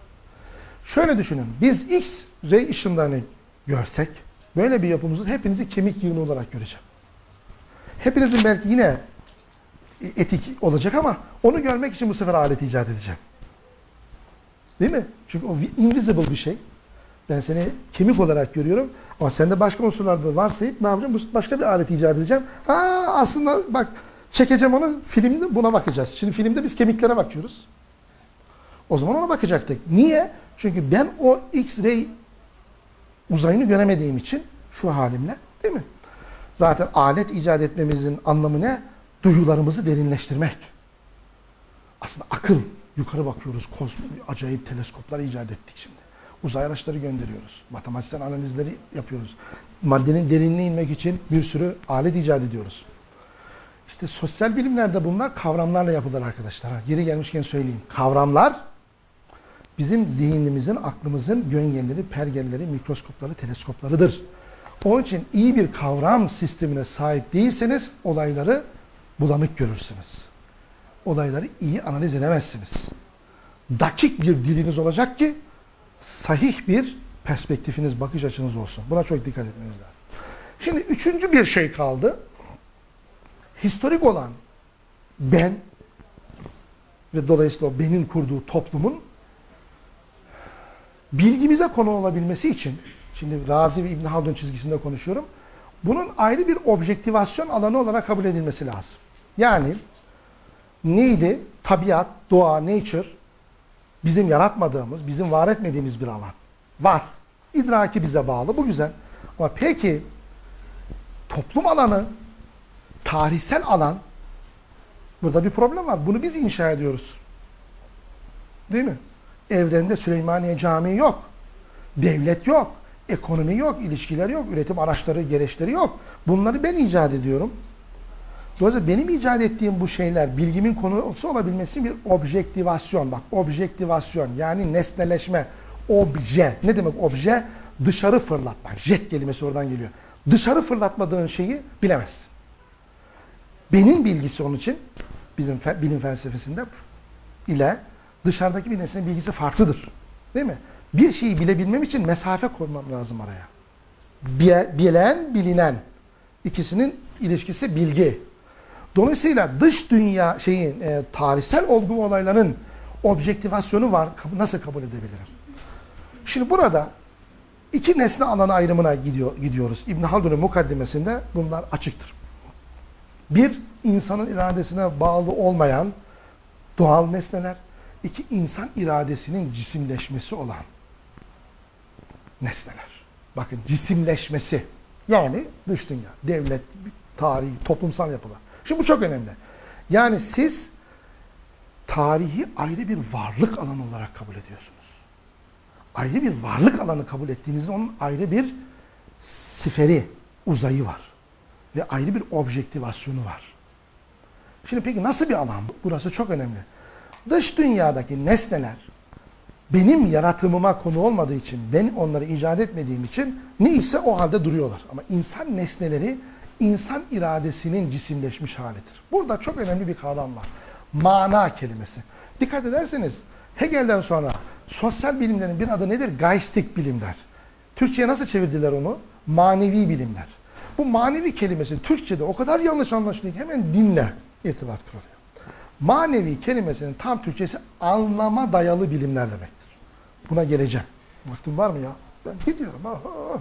Şöyle düşünün. Biz X ray ışınlarını görsek böyle bir yapımızı hepinizi kemik yığını olarak göreceğim. Hepinizin belki yine etik olacak ama onu görmek için bu sefer alet icat edeceğim. Değil mi? Çünkü o invisible bir şey. Ben seni kemik olarak görüyorum ama sende başka unsurlarda varsayıp ne yapacağım? Başka bir alet icat edeceğim. Ha aslında bak çekeceğim onu filmde buna bakacağız. Şimdi filmde biz kemiklere bakıyoruz. O zaman ona bakacaktık. Niye? Çünkü ben o X-ray uzayını göremediğim için şu halimle değil mi? Zaten alet icat etmemizin anlamı ne? Duyularımızı derinleştirmek. Aslında akıl. Yukarı bakıyoruz. Kozmik, acayip teleskoplar icat ettik şimdi. Uzay araçları gönderiyoruz. Matematiksel analizleri yapıyoruz. Maddenin derinliğine inmek için bir sürü alet icat ediyoruz. İşte sosyal bilimlerde bunlar kavramlarla yapılır arkadaşlar. Ha, geri gelmişken söyleyeyim. Kavramlar bizim zihnimizin, aklımızın göngelleri, pergelleri, mikroskopları, teleskoplarıdır. Onun için iyi bir kavram sistemine sahip değilseniz olayları bulanık görürsünüz. Olayları iyi analiz edemezsiniz. Dakik bir diliniz olacak ki sahih bir perspektifiniz, bakış açınız olsun. Buna çok dikkat etmeniz lazım. Şimdi üçüncü bir şey kaldı. Historik olan ben ve dolayısıyla o benin kurduğu toplumun bilgimize konu olabilmesi için, şimdi Razi ve İbn Haldun çizgisinde konuşuyorum, bunun ayrı bir objektivasyon alanı olarak kabul edilmesi lazım. Yani neydi? Tabiat, doğa, nature bizim yaratmadığımız, bizim var etmediğimiz bir alan. Var. İdraki bize bağlı. Bu güzel. Ama peki toplum alanı, tarihsel alan burada bir problem var. Bunu biz inşa ediyoruz. Değil mi? Evrende Süleymaniye Camii yok. Devlet yok. Ekonomi yok, ilişkiler yok, üretim araçları, gereçleri yok. Bunları ben icat ediyorum. Dolayısıyla benim icat ettiğim bu şeyler bilgimin konusu olabilmesi için bir objektivasyon. Bak objektivasyon yani nesneleşme. Obje. Ne demek obje? Dışarı fırlatmak. Jet kelimesi oradan geliyor. Dışarı fırlatmadığın şeyi bilemezsin. Benim bilgisi onun için bizim bilim felsefesinde ile dışarıdaki bir nesnenin bilgisi farklıdır. Değil mi? Bir şeyi bilebilmem için mesafe koymam lazım araya. Bilen, bilinen. ikisinin ilişkisi bilgi. Dolayısıyla dış dünya şeyin e, tarihsel olgu olayların objektivasyonu var. Nasıl kabul edebilirim? Şimdi burada iki nesne alanı ayrımına gidiyor, gidiyoruz. İbn Haldun'un mukaddimesinde bunlar açıktır. Bir, insanın iradesine bağlı olmayan doğal nesneler. İki insan iradesinin cisimleşmesi olan nesneler. Bakın cisimleşmesi. Yani dış dünya, devlet, tarih, toplumsal yapılar. Şimdi bu çok önemli. Yani siz tarihi ayrı bir varlık alanı olarak kabul ediyorsunuz. Ayrı bir varlık alanı kabul ettiğinizde onun ayrı bir siferi, uzayı var. Ve ayrı bir objektivasyonu var. Şimdi peki nasıl bir alan bu? Burası çok önemli. Dış dünyadaki nesneler benim yaratımıma konu olmadığı için, ben onları icat etmediğim için neyse o halde duruyorlar. Ama insan nesneleri insan iradesinin cisimleşmiş halidir. Burada çok önemli bir kavram var. Mana kelimesi. Dikkat ederseniz Hegel'den sonra sosyal bilimlerin bir adı nedir? Geistik bilimler. Türkçe'ye nasıl çevirdiler onu? Manevi bilimler. Bu manevi kelimesi Türkçe'de o kadar yanlış anlaşılıyor ki hemen dinle irtibat kuruluyor. Manevi kelimesinin tam Türkçesi anlama dayalı bilimler demektir. Buna geleceğim. Vaktim var mı ya? Ben gidiyorum. Aha.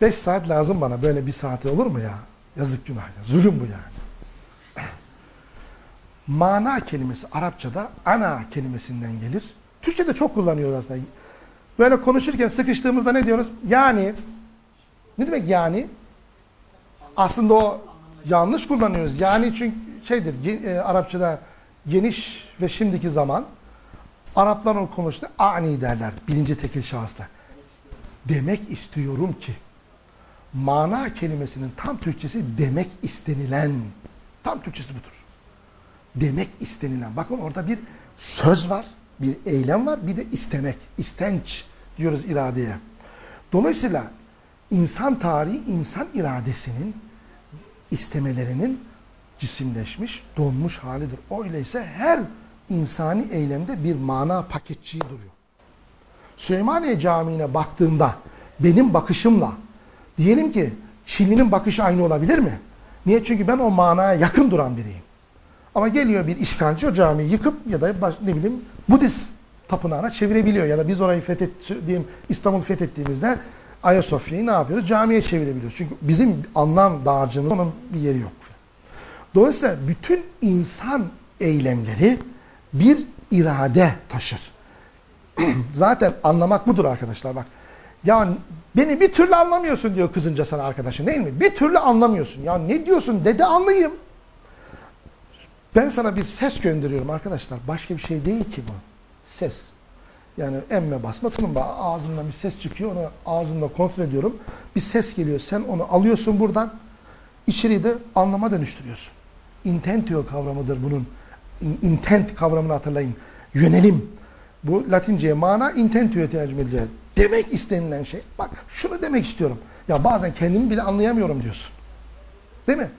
Beş saat lazım bana. Böyle bir saate olur mu ya? Yazık günah ya. Zulüm bu yani. Mana kelimesi Arapçada ana kelimesinden gelir. Türkçe'de çok kullanıyoruz aslında. Böyle konuşurken sıkıştığımızda ne diyoruz? Yani. Ne demek yani? Aslında o yanlış kullanıyoruz. Yani çünkü şeydir e, Arapçada geniş ve şimdiki zaman Araplar onu ani derler. Birinci tekil şahısla. Demek istiyorum ki mana kelimesinin tam Türkçesi demek istenilen. Tam Türkçesi budur. Demek istenilen. Bakın orada bir söz var, bir eylem var, bir de istemek. İstenç diyoruz iradeye. Dolayısıyla insan tarihi insan iradesinin istemelerinin cisimleşmiş, donmuş halidir. Öyleyse her insani eylemde bir mana paketçiği duruyor. Süleymaniye Camii'ne baktığımda benim bakışımla diyelim ki Çinli'nin bakışı aynı olabilir mi? Niye? Çünkü ben o manaya yakın duran biriyim. Ama geliyor bir işgalci o camiyi yıkıp ya da ne bileyim Budist tapınağına çevirebiliyor. Ya da biz orayı fethet, diyeyim, fethettiğimizde Ayasofya'yı ne yapıyoruz? Camiye çevirebiliyoruz. Çünkü bizim anlam dağarcığımızın bir yeri yok. Dolayısıyla bütün insan eylemleri bir irade taşır. Zaten anlamak budur arkadaşlar bak. Ya beni bir türlü anlamıyorsun diyor kızınca sana arkadaşın değil mi? Bir türlü anlamıyorsun. Ya ne diyorsun dede anlayayım. Ben sana bir ses gönderiyorum arkadaşlar. Başka bir şey değil ki bu. Ses. Yani emme basma tulumba ağzımdan bir ses çıkıyor onu ağzımda kontrol ediyorum. Bir ses geliyor sen onu alıyorsun buradan içeriği de anlama dönüştürüyorsun. Intentio kavramıdır bunun. Intent kavramını hatırlayın. Yönelim. Bu Latinceye mana intentio tercüme ediliyor. Demek istenilen şey. Bak şunu demek istiyorum. Ya bazen kendimi bile anlayamıyorum diyorsun. Değil mi?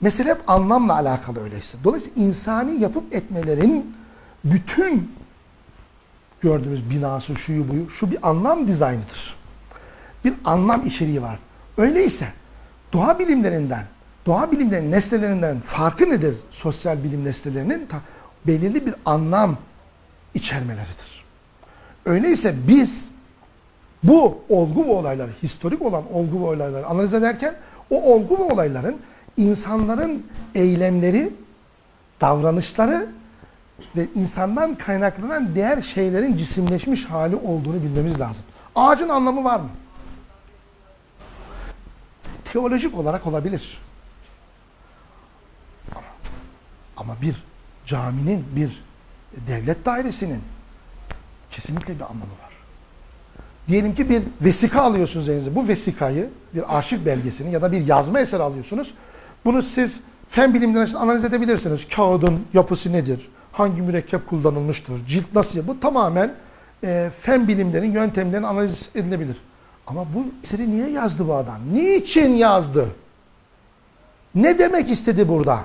Mesele hep anlamla alakalı öyleyse. Dolayısıyla insani yapıp etmelerin bütün gördüğümüz binası, şuyu buyu, şu bir anlam dizaynıdır. Bir anlam içeriği var. Öyleyse doğa bilimlerinden, doğa bilimlerinin nesnelerinden farkı nedir sosyal bilim nesnelerinin? Ta, belirli bir anlam içermeleridir. Öyleyse biz bu olgu ve olayları, historik olan olgu ve olayları analiz ederken o olgu ve olayların insanların eylemleri, davranışları ve insandan kaynaklanan diğer şeylerin cisimleşmiş hali olduğunu bilmemiz lazım. Ağacın anlamı var mı? Teolojik olarak olabilir. Ama bir caminin, bir devlet dairesinin kesinlikle bir anlamı var. Diyelim ki bir vesika alıyorsunuz elinize. Bu vesikayı, bir arşiv belgesini ya da bir yazma eseri alıyorsunuz. Bunu siz fen bilimlerinden analiz edebilirsiniz. Kağıdın yapısı nedir? Hangi mürekkep kullanılmıştır? Cilt nasıl? Bu tamamen e, fen bilimlerin yöntemlerini analiz edilebilir. Ama bu eseri niye yazdı bu adam? Niçin yazdı? Ne demek istedi burada?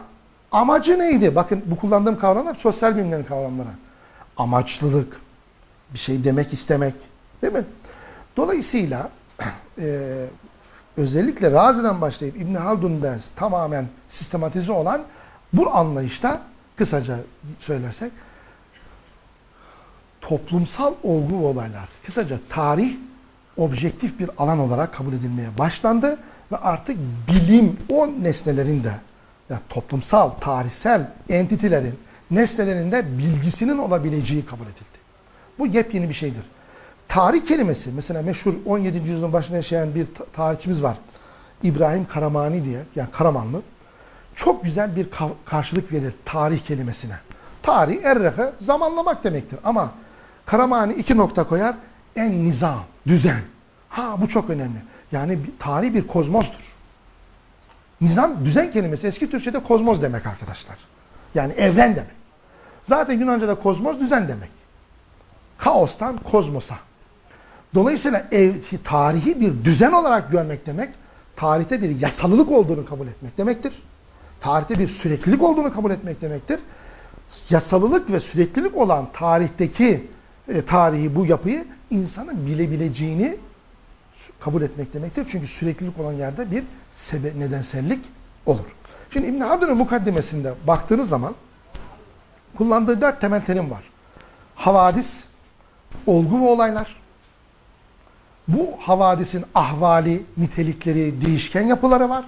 Amacı neydi? Bakın bu kullandığım kavramlar sosyal bilimlerin kavramları. Amaçlılık, bir şey demek istemek, değil mi? Dolayısıyla e, özellikle Razi'den başlayıp İbn Haldun'da tamamen sistematize olan bu anlayışta kısaca söylersek toplumsal olgu ve olaylar, kısaca tarih objektif bir alan olarak kabul edilmeye başlandı ve artık bilim o nesnelerin de yani toplumsal, tarihsel entitelerin, nesnelerin de bilgisinin olabileceği kabul edildi. Bu yepyeni bir şeydir. Tarih kelimesi, mesela meşhur 17. yüzyılın başında yaşayan bir tarihçimiz var. İbrahim Karamani diye, yani Karamanlı. Çok güzel bir karşılık verir tarih kelimesine. Tarih, errefe, zamanlamak demektir. Ama Karamani iki nokta koyar, en nizam, düzen. Ha bu çok önemli. Yani tarih bir kozmostur. Nizam, düzen kelimesi eski Türkçe'de kozmos demek arkadaşlar. Yani evren demek. Zaten Yunanca'da kozmos düzen demek. Kaostan kozmosa. Dolayısıyla ev, tarihi bir düzen olarak görmek demek, tarihte bir yasalılık olduğunu kabul etmek demektir. Tarihte bir süreklilik olduğunu kabul etmek demektir. Yasalılık ve süreklilik olan tarihteki e, tarihi bu yapıyı insanın bilebileceğini kabul etmek demektir. Çünkü süreklilik olan yerde bir sebe nedensellik olur. Şimdi İbn Haldun'un mukaddimesinde baktığınız zaman kullandığı dört temel terim var. Havadis, olgu ve olaylar. Bu havadisin ahvali, nitelikleri, değişken yapıları var.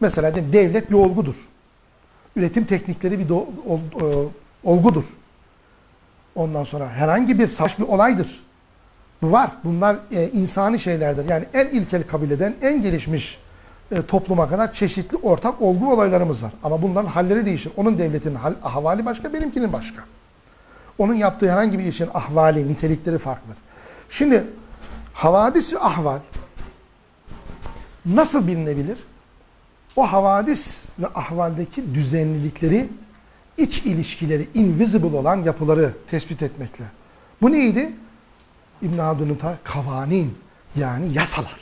Mesela devlet bir olgudur. Üretim teknikleri bir do, ol, e, olgudur. Ondan sonra herhangi bir savaş bir olaydır. Var. Bunlar e, insani şeylerdir. Yani en ilkel kabileden en gelişmiş e, topluma kadar çeşitli ortak olgu olaylarımız var. Ama bunların halleri değişir. Onun devletinin hal, ahvali başka, benimkinin başka. Onun yaptığı herhangi bir işin ahvali, nitelikleri farklıdır. Şimdi Havadis ve ahval nasıl bilinebilir? O havadis ve ahvaldeki düzenlilikleri, iç ilişkileri, invisible olan yapıları tespit etmekle. Bu neydi? İbn Haldun'un ta kavanin yani yasalar.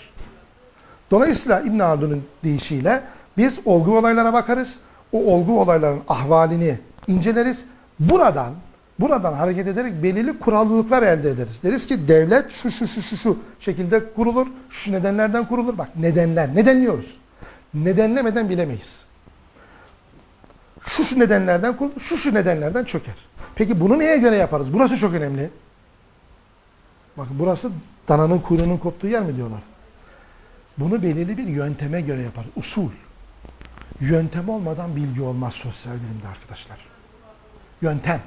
Dolayısıyla İbn Haldun'un deyişiyle biz olgu olaylara bakarız. O olgu olayların ahvalini inceleriz. Buradan buradan hareket ederek belirli kurallılıklar elde ederiz. Deriz ki devlet şu şu şu şu şu şekilde kurulur. Şu nedenlerden kurulur. Bak nedenler. Nedenliyoruz. Nedenlemeden bilemeyiz. Şu şu nedenlerden kurulur. Şu şu nedenlerden çöker. Peki bunu neye göre yaparız? Burası çok önemli. Bakın burası dananın kuyruğunun koptuğu yer mi diyorlar. Bunu belirli bir yönteme göre yaparız. Usul. Yöntem olmadan bilgi olmaz sosyal bilimde arkadaşlar. Yöntem.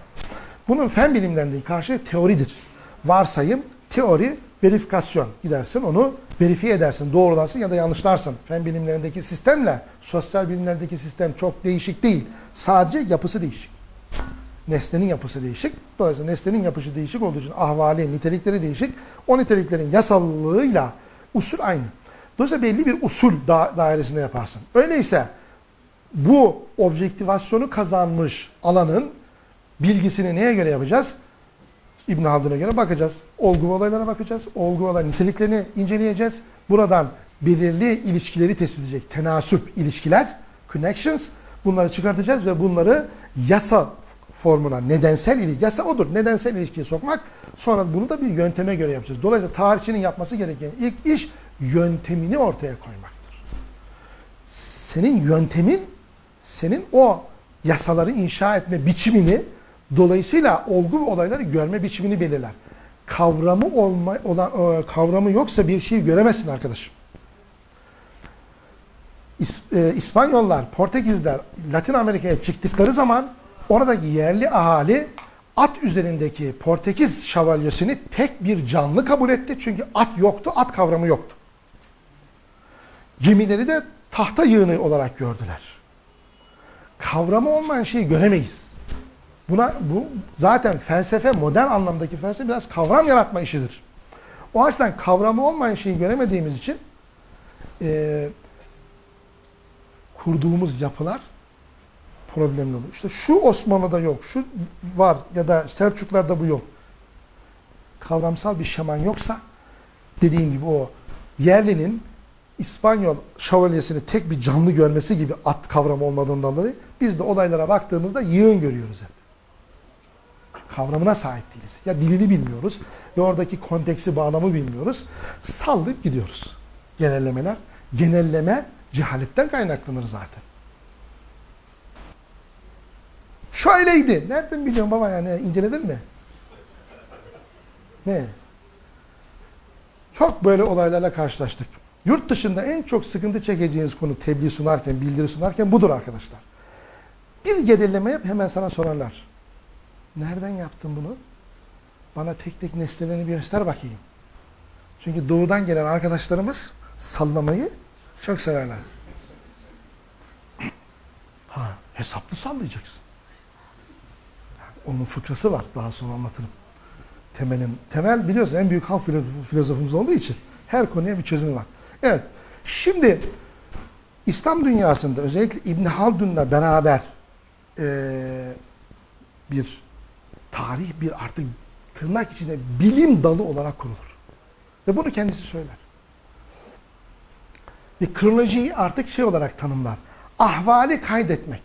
Bunun fen bilimlerindeki karşı teoridir. Varsayım, teori, verifikasyon. Gidersin onu verifiye edersin, doğrularsın ya da yanlışlarsın. Fen bilimlerindeki sistemle sosyal bilimlerdeki sistem çok değişik değil. Sadece yapısı değişik. Nesnenin yapısı değişik. Dolayısıyla nesnenin yapısı değişik olduğu için ahvali, nitelikleri değişik. O niteliklerin yasallığıyla usul aynı. Dolayısıyla belli bir usul da dairesinde yaparsın. Öyleyse bu objektivasyonu kazanmış alanın bilgisini neye göre yapacağız? İbn Haldun'a göre bakacağız. Olgu olaylara bakacağız. Olgu olay niteliklerini inceleyeceğiz. Buradan belirli ilişkileri tespit edecek. Tenasüp ilişkiler, connections bunları çıkartacağız ve bunları yasa formuna, nedensel ilişki, yasa odur. Nedensel ilişkiye sokmak. Sonra bunu da bir yönteme göre yapacağız. Dolayısıyla tarihçinin yapması gereken ilk iş yöntemini ortaya koymaktır. Senin yöntemin, senin o yasaları inşa etme biçimini, dolayısıyla olgu ve olayları görme biçimini belirler. Kavramı olma, olan, e, kavramı yoksa bir şeyi göremezsin arkadaşım. E, İspanyollar, Portekizler Latin Amerika'ya çıktıkları zaman oradaki yerli ahali at üzerindeki Portekiz şövalyesini tek bir canlı kabul etti. Çünkü at yoktu, at kavramı yoktu. Gemileri de tahta yığını olarak gördüler. Kavramı olmayan şeyi göremeyiz. Buna bu zaten felsefe, modern anlamdaki felsefe biraz kavram yaratma işidir. O açıdan kavramı olmayan şeyi göremediğimiz için e, kurduğumuz yapılar problemli olur. İşte şu Osmanlı'da yok, şu var ya da Selçuklar'da bu yok. Kavramsal bir şaman yoksa dediğim gibi o yerlinin İspanyol şövalyesini tek bir canlı görmesi gibi at kavramı olmadığından dolayı biz de olaylara baktığımızda yığın görüyoruz hep. Kavramına sahip değiliz. Ya dilini bilmiyoruz ya oradaki konteksi bağlamı bilmiyoruz. Sallayıp gidiyoruz. Genellemeler. Genelleme cehaletten kaynaklanır zaten. Şöyleydi. Nereden biliyorsun baba yani inceledin mi? Ne? Çok böyle olaylarla karşılaştık. Yurt dışında en çok sıkıntı çekeceğiniz konu tebliğ sunarken, bildiri sunarken budur arkadaşlar. Bir genelleme yap hemen sana sorarlar. Nereden yaptın bunu? Bana tek tek nesnelerini bir göster bakayım. Çünkü doğudan gelen arkadaşlarımız sallamayı çok severler. Ha, hesaplı sallayacaksın. Onun fıkrası var. Daha sonra anlatırım. Temelin, temel biliyorsun en büyük halk filozofumuz olduğu için her konuya bir çözümü var. Evet. Şimdi İslam dünyasında özellikle İbn Haldun'la beraber e, bir tarih bir artık tırnak içinde bilim dalı olarak kurulur. Ve bunu kendisi söyler. Ve kronolojiyi artık şey olarak tanımlar. Ahvali kaydetmek.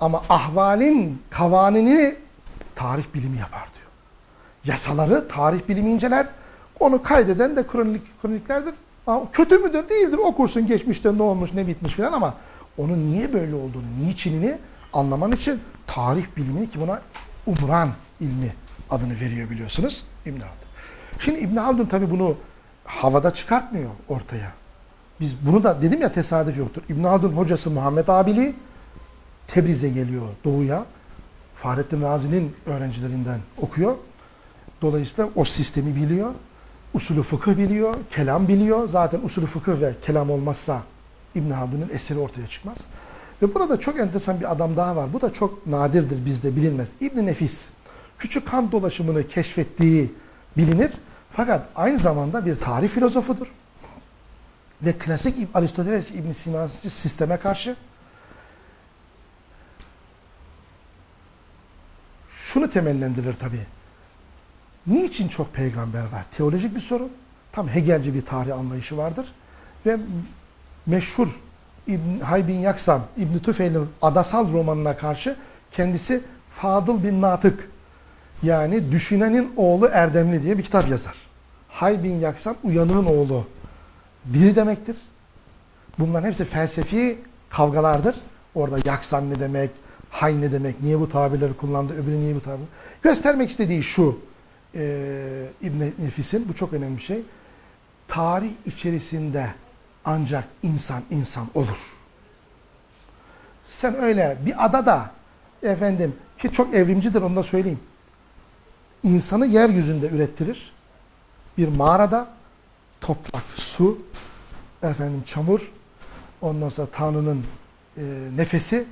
Ama ahvalin kavanini tarih bilimi yapar diyor. Yasaları tarih bilimi inceler. Onu kaydeden de kronik, kroniklerdir. Ama kötü müdür? Değildir. Okursun geçmişte ne olmuş, ne bitmiş filan ama onun niye böyle olduğunu, niçinini anlaman için tarih bilimini ki buna umran ilmi adını veriyor biliyorsunuz İbn Haldun. Şimdi İbn Haldun tabi bunu havada çıkartmıyor ortaya. Biz bunu da dedim ya tesadüf yoktur. İbn Haldun hocası Muhammed Abili Tebriz'e geliyor doğuya. Fahrettin Razi'nin öğrencilerinden okuyor. Dolayısıyla o sistemi biliyor. Usulü fıkıh biliyor, kelam biliyor. Zaten usulü fıkıh ve kelam olmazsa İbn Haldun'un eseri ortaya çıkmaz. Ve burada çok enteresan bir adam daha var. Bu da çok nadirdir bizde bilinmez. İbn Nefis. Küçük kan dolaşımını keşfettiği bilinir. Fakat aynı zamanda bir tarih filozofudur. Ve klasik Aristoteles İbn Sina'cı sisteme karşı şunu temellendirir tabii. Niçin çok peygamber var? Teolojik bir soru. Tam Hegelci bir tarih anlayışı vardır. Ve meşhur İbn Haybin Yaksam, İbn Tüfeil'in Adasal romanına karşı kendisi Fadıl bin Natık yani düşünenin oğlu Erdemli diye bir kitap yazar. Haybin Yaksam uyanığın oğlu. Biri demektir. Bunların hepsi felsefi kavgalardır. Orada yaksan ne demek, hay ne demek, niye bu tabirleri kullandı, öbürü niye bu tabir. Göstermek istediği şu, e, İbn Nefis'in, bu çok önemli bir şey. Tarih içerisinde ancak insan insan olur. Sen öyle bir adada efendim ki çok evrimcidir onu da söyleyeyim. İnsanı yeryüzünde ürettirir. Bir mağarada toprak, su, efendim çamur, ondan sonra Tanrı'nın e, nefesi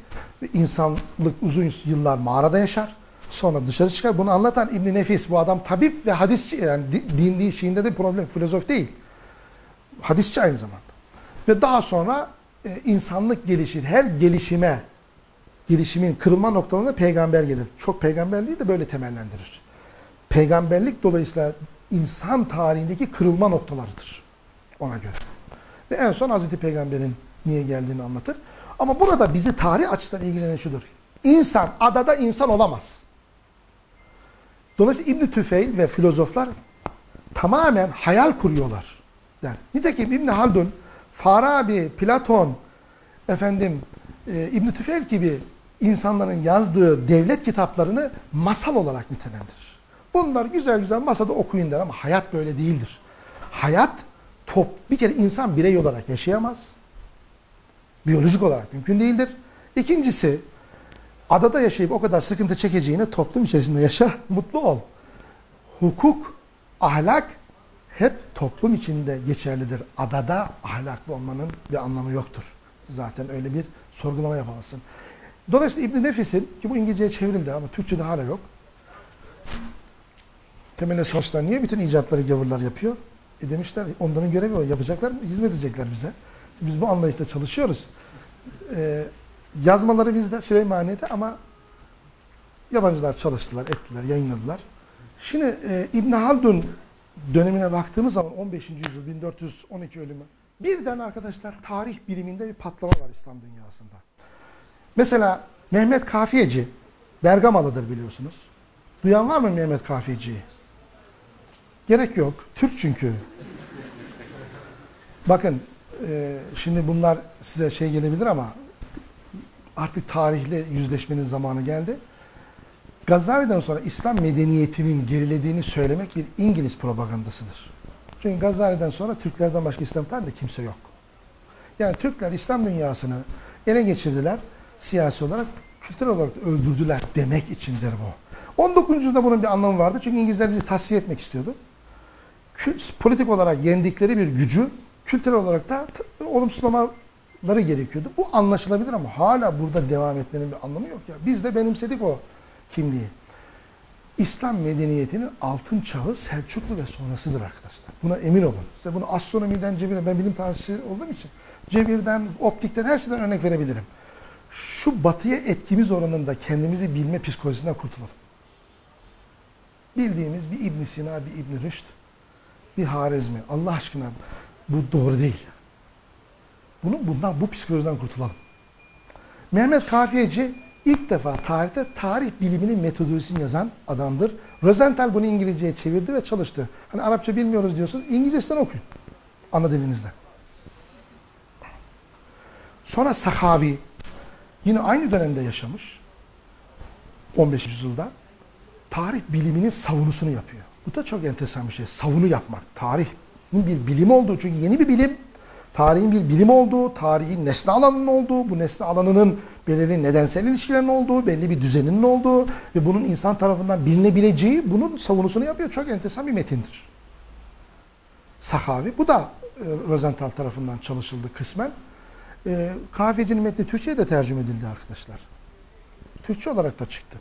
insanlık uzun yıllar mağarada yaşar. Sonra dışarı çıkar. Bunu anlatan İbn Nefis bu adam tabip ve hadisçi yani dinli şeyinde de problem filozof değil. Hadisçi aynı zamanda. Ve daha sonra e, insanlık gelişir. Her gelişime gelişimin kırılma noktalarında peygamber gelir. Çok peygamberliği de böyle temellendirir. Peygamberlik dolayısıyla insan tarihindeki kırılma noktalarıdır. Ona göre. Ve en son Hazreti Peygamber'in niye geldiğini anlatır. Ama burada bizi tarih açısından ilgilenen şudur. İnsan adada insan olamaz. Dolayısıyla İbn Tüfeil ve filozoflar tamamen hayal kuruyorlar. Der. Nitekim İbn Haldun, Farabi, Platon, efendim e, İbn Tüfeil gibi insanların yazdığı devlet kitaplarını masal olarak nitelendirir. Bunlar güzel güzel masada okuyun der ama hayat böyle değildir. Hayat top bir kere insan birey olarak yaşayamaz. Biyolojik olarak mümkün değildir. İkincisi adada yaşayıp o kadar sıkıntı çekeceğine toplum içerisinde yaşa, mutlu ol. Hukuk, ahlak hep toplum içinde geçerlidir. Adada ahlaklı olmanın bir anlamı yoktur. Zaten öyle bir sorgulama yapamazsın. Dolayısıyla İbn Nefis'in ki bu İngilizceye çevrildi ama Türkçe'de hala yok. Temel esaslar niye bütün icatları gavurlar yapıyor? E demişler onların görevi o. Yapacaklar mı? Hizmet edecekler bize. Biz bu anlayışla çalışıyoruz. Ee, yazmaları bizde Süleymaniye'de ama yabancılar çalıştılar, ettiler, yayınladılar. Şimdi e, İbn Haldun dönemine baktığımız zaman 15. yüzyıl 1412 ölümü birden arkadaşlar tarih biliminde bir patlama var İslam dünyasında. Mesela Mehmet Kafiyeci Bergamalıdır biliyorsunuz. Duyan var mı Mehmet Kafiyeci'yi? Gerek yok. Türk çünkü. Bakın e, şimdi bunlar size şey gelebilir ama artık tarihle yüzleşmenin zamanı geldi. Gazali'den sonra İslam medeniyetinin gerilediğini söylemek bir İngiliz propagandasıdır. Çünkü Gazali'den sonra Türklerden başka İslam tarihinde kimse yok. Yani Türkler İslam dünyasını ele geçirdiler siyasi olarak, kültürel olarak öldürdüler demek içindir bu. 19. yüzyılda bunun bir anlamı vardı. Çünkü İngilizler bizi tasfiye etmek istiyordu. Politik olarak yendikleri bir gücü kültürel olarak da olumsuzlamaları gerekiyordu. Bu anlaşılabilir ama hala burada devam etmenin bir anlamı yok ya. Biz de benimsedik o kimliği. İslam medeniyetinin altın çağı Selçuklu ve sonrasıdır arkadaşlar. Buna emin olun. Size bunu astronomiden, cebirden, ben bilim tarihçisi olduğum için cebirden, optikten her şeyden örnek verebilirim. Şu batıya etkimiz oranında kendimizi bilme psikolojisinden kurtulalım. Bildiğimiz bir İbn Sina, bir İbn Rüşd, bir Harezmi. Allah aşkına bu doğru değil. Bunu bundan bu psikolojiden kurtulalım. Mehmet Kafiyeci ilk defa tarihte tarih biliminin metodolojisini yazan adamdır. Rosenthal bunu İngilizceye çevirdi ve çalıştı. Hani Arapça bilmiyoruz diyorsunuz. İngilizcesinden okuyun. Ana dilinizde. Sonra Sahavi yine aynı dönemde yaşamış. 15. yüzyılda. Tarih biliminin savunusunu yapıyor. Bu da çok enteresan bir şey. Savunu yapmak. Tarihin bir bilim olduğu. Çünkü yeni bir bilim. Tarihin bir bilim olduğu, tarihin nesne alanının olduğu, bu nesne alanının belirli nedensel ilişkilerin olduğu, belli bir düzeninin olduğu ve bunun insan tarafından bilinebileceği bunun savunusunu yapıyor. Çok enteresan bir metindir. Sahavi. Bu da e, Rosenthal tarafından çalışıldı kısmen. E, Kahvecinin metni Türkçe'ye de tercüme edildi arkadaşlar. Türkçe olarak da çıktı.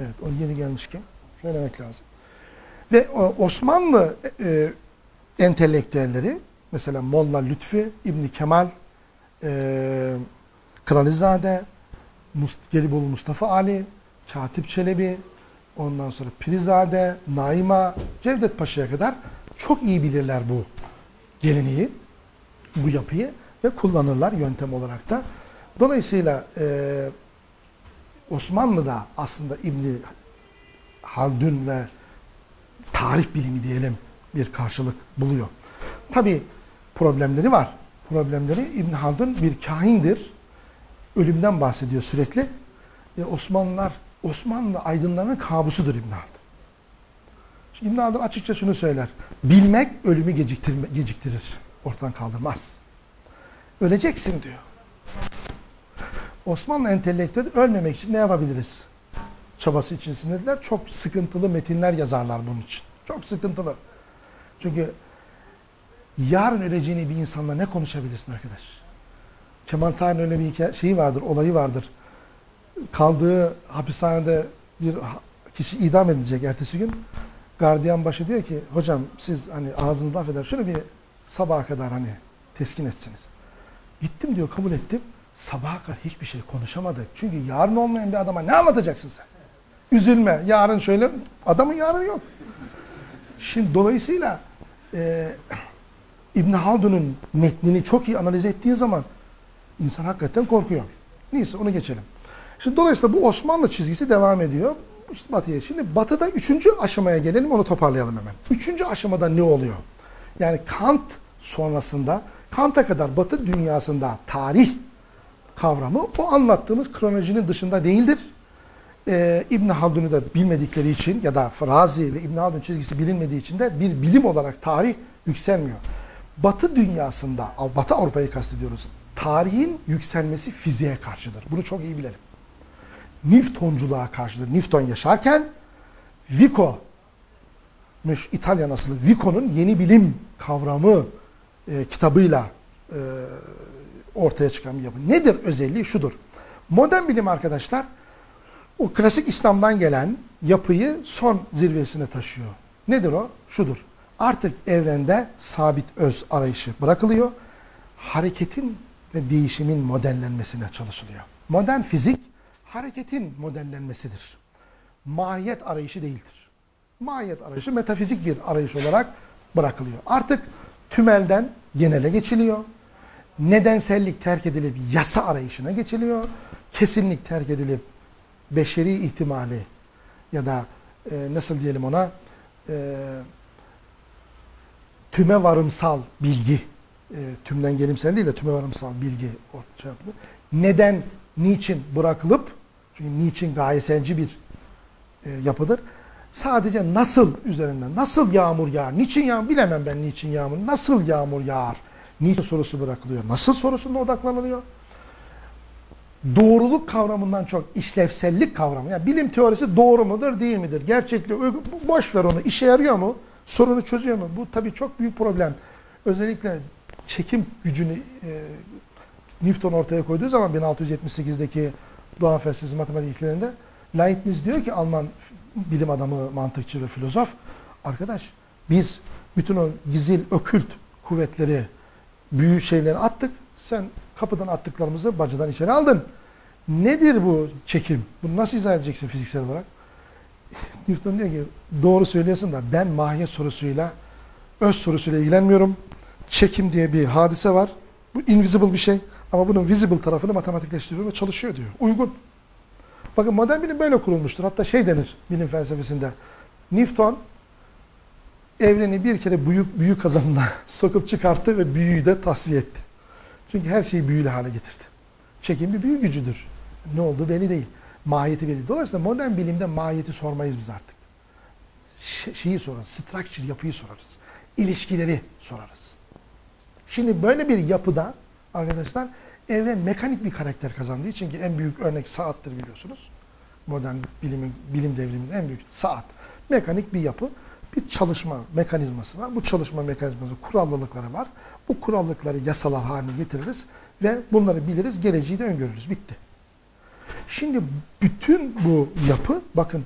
Evet, o yeni gelmiş kim? Söylemek lazım. Ve Osmanlı e, entelektüelleri mesela Molla Lütfi, İbni Kemal, e, Kralizade, Must Gelibolu Mustafa Ali, Katip Çelebi, ondan sonra Pirizade, Naima, Cevdet Paşa'ya kadar çok iyi bilirler bu geleneği, bu yapıyı ve kullanırlar yöntem olarak da. Dolayısıyla e, Osmanlı'da aslında İbni Haldun ve tarih bilimi diyelim bir karşılık buluyor. Tabi problemleri var. Problemleri İbn Haldun bir kahindir. Ölümden bahsediyor sürekli. Ve Osmanlılar, Osmanlı aydınlarının kabusudur İbn Haldun. Şimdi İbn Haldun açıkça şunu söyler. Bilmek ölümü geciktirme, geciktirir. Ortadan kaldırmaz. Öleceksin diyor. Osmanlı entelektüeli ölmemek için ne yapabiliriz? Çabası içerisindeler. Çok sıkıntılı metinler yazarlar bunun için. Çok sıkıntılı. Çünkü yarın öleceğini bir insanla ne konuşabilirsin arkadaş? Kemal Tahir'in öyle bir şeyi vardır, olayı vardır. Kaldığı hapishanede bir kişi idam edilecek ertesi gün. Gardiyan başı diyor ki, hocam siz hani ağzınızda affeder, şunu bir sabaha kadar hani teskin etsiniz. Gittim diyor, kabul ettim. Sabaha kadar hiçbir şey konuşamadık. Çünkü yarın olmayan bir adama ne anlatacaksın sen? Üzülme, yarın şöyle, adamın yarın yok. Şimdi dolayısıyla e, İbn Haldun'un metnini çok iyi analiz ettiğin zaman insan hakikaten korkuyor. Neyse onu geçelim. Şimdi dolayısıyla bu Osmanlı çizgisi devam ediyor. İşte batıya. Şimdi batıda üçüncü aşamaya gelelim onu toparlayalım hemen. Üçüncü aşamada ne oluyor? Yani Kant sonrasında Kant'a kadar batı dünyasında tarih kavramı o anlattığımız kronolojinin dışında değildir. Ee, İbn Haldun'u da bilmedikleri için ya da Razi ve İbn Haldun çizgisi bilinmediği için de bir bilim olarak tarih yükselmiyor. Batı dünyasında, Batı Avrupa'yı kastediyoruz. Tarihin yükselmesi fiziğe karşıdır. Bunu çok iyi bilelim. Newtonculuğa karşıdır. Newton yaşarken Vico, İtalyan asıllı Vico'nun yeni bilim kavramı e, kitabıyla e, ortaya çıkan bir yapı. Nedir özelliği? Şudur. Modern bilim arkadaşlar o klasik İslam'dan gelen yapıyı son zirvesine taşıyor. Nedir o? Şudur. Artık evrende sabit öz arayışı bırakılıyor. Hareketin ve değişimin modellenmesine çalışılıyor. Modern fizik hareketin modellenmesidir. Mahiyet arayışı değildir. Mahiyet arayışı metafizik bir arayış olarak bırakılıyor. Artık tümelden genele geçiliyor. Nedensellik terk edilip yasa arayışına geçiliyor. Kesinlik terk edilip beşeri ihtimali ya da e, nasıl diyelim ona e, tüme varımsal bilgi e, tümden gelimsel değil de tüme varımsal bilgi ortaya yapılır. Neden, niçin bırakılıp çünkü niçin gayeselci bir e, yapıdır. Sadece nasıl üzerinden, nasıl yağmur yağar, niçin yağmur bilemem ben niçin yağmur, nasıl yağmur yağar, niçin sorusu bırakılıyor, nasıl sorusunda odaklanılıyor. Doğruluk kavramından çok işlevsellik kavramı. Yani bilim teorisi doğru mudur, değil midir? Gerçekliği, boş ver onu, işe yarıyor mu? Sorunu çözüyor mu? Bu tabii çok büyük problem. Özellikle çekim gücünü e, Newton ortaya koyduğu zaman 1678'deki doğa felsefesi matematik ilkelerinde Leibniz diyor ki Alman bilim adamı, mantıkçı ve filozof arkadaş biz bütün o gizil, ökült kuvvetleri, büyük şeyleri attık. Sen kapıdan attıklarımızı bacıdan içeri aldın. Nedir bu çekim? Bunu nasıl izah edeceksin fiziksel olarak? Newton diyor ki doğru söylüyorsun da ben mahiyet sorusuyla öz sorusuyla ilgilenmiyorum. Çekim diye bir hadise var. Bu invisible bir şey. Ama bunun visible tarafını matematikleştiriyor ve çalışıyor diyor. Uygun. Bakın modern bilim böyle kurulmuştur. Hatta şey denir bilim felsefesinde. Newton evreni bir kere büyük büyük kazanına sokup çıkarttı ve büyüyü de tasfiye etti. Çünkü her şeyi büyülü hale getirdi. Çekim bir büyü gücüdür. Ne olduğu belli değil. Mahiyeti belli. Dolayısıyla modern bilimde mahiyeti sormayız biz artık. Ş şeyi sorarız. Structure, yapıyı sorarız. İlişkileri sorarız. Şimdi böyle bir yapıda arkadaşlar evren mekanik bir karakter kazandığı için ki en büyük örnek saattir biliyorsunuz. Modern bilimin, bilim devriminin en büyük saat. Mekanik bir yapı, bir çalışma mekanizması var. Bu çalışma mekanizması kurallılıkları var. Bu kurallıkları yasalar haline getiririz ve bunları biliriz, geleceği de öngörürüz. Bitti. Şimdi bütün bu yapı bakın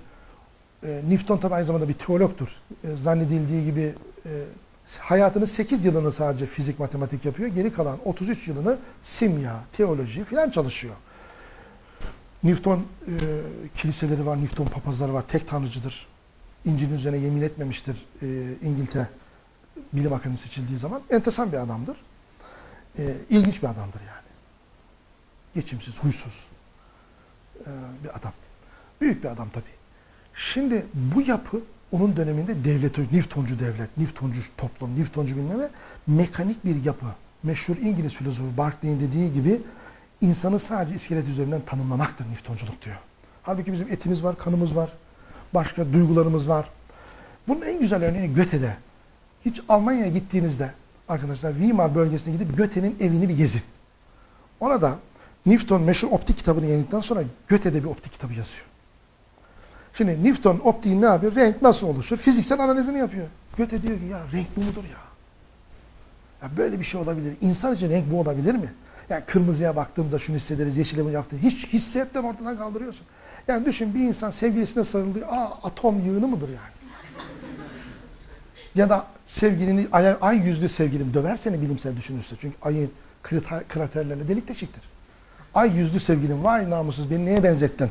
E, Newton tabi aynı zamanda bir teologtur. E, zannedildiği gibi e, hayatının 8 yılını sadece fizik matematik yapıyor. Geri kalan 33 yılını simya, teoloji filan çalışıyor. Newton e, kiliseleri var, Newton papazları var. Tek tanrıcıdır. İncil'in üzerine yemin etmemiştir e, İngiltere bilim akademi seçildiği zaman. Entesan bir adamdır. E, ilginç bir adamdır yani. Geçimsiz, huysuz e, bir adam. Büyük bir adam tabii. Şimdi bu yapı onun döneminde devlet, Newtoncu devlet, Newtoncu toplum, Newtoncu bilmem ne, mekanik bir yapı. Meşhur İngiliz filozofu Berkeley'in dediği gibi insanı sadece iskelet üzerinden tanımlamaktır Newtonculuk diyor. Halbuki bizim etimiz var, kanımız var, başka duygularımız var. Bunun en güzel örneğini Göte'de. Hiç Almanya'ya gittiğinizde arkadaşlar Weimar bölgesine gidip Göte'nin evini bir gezin. Orada Newton meşhur optik kitabını yayınladıktan sonra Göte'de bir optik kitabı yazıyor. Şimdi Newton optiğin ne yapıyor? Renk nasıl oluşur? Fiziksel analizini yapıyor. Göte diyor ki ya renk bu mudur ya? ya böyle bir şey olabilir. İnsan için renk bu olabilir mi? Yani kırmızıya baktığımda şunu hissederiz, yeşile mi yaptı? Hiç hissetten ortadan kaldırıyorsun. Yani düşün bir insan sevgilisine sarılıyor. Aa atom yığını mıdır yani? ya da sevgilini ay, ay yüzlü sevgilim döver seni bilimsel düşünürse. Çünkü ayın krater, kraterlerine delik deşiktir. Ay yüzlü sevgilim vay namussuz beni neye benzettin?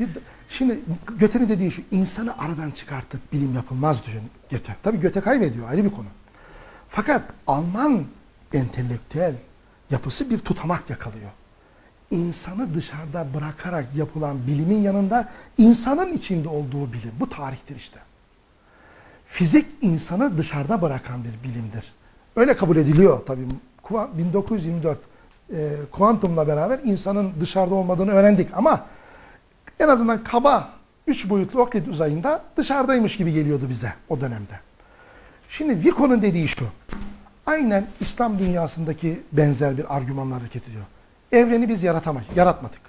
Bir, şimdi Göte'nin dediği şu insanı aradan çıkartıp bilim yapılmaz diyor Göte. Tabii Göte kaybediyor ayrı bir konu. Fakat Alman entelektüel yapısı bir tutamak yakalıyor. İnsanı dışarıda bırakarak yapılan bilimin yanında insanın içinde olduğu bilim. Bu tarihtir işte. Fizik insanı dışarıda bırakan bir bilimdir. Öyle kabul ediliyor tabii. 1924 e, kuantumla beraber insanın dışarıda olmadığını öğrendik ama en azından kaba üç boyutlu oklit uzayında dışarıdaymış gibi geliyordu bize o dönemde. Şimdi Vico'nun dediği şu. Aynen İslam dünyasındaki benzer bir argümanlar hareket ediyor. Evreni biz yaratamayız, yaratmadık.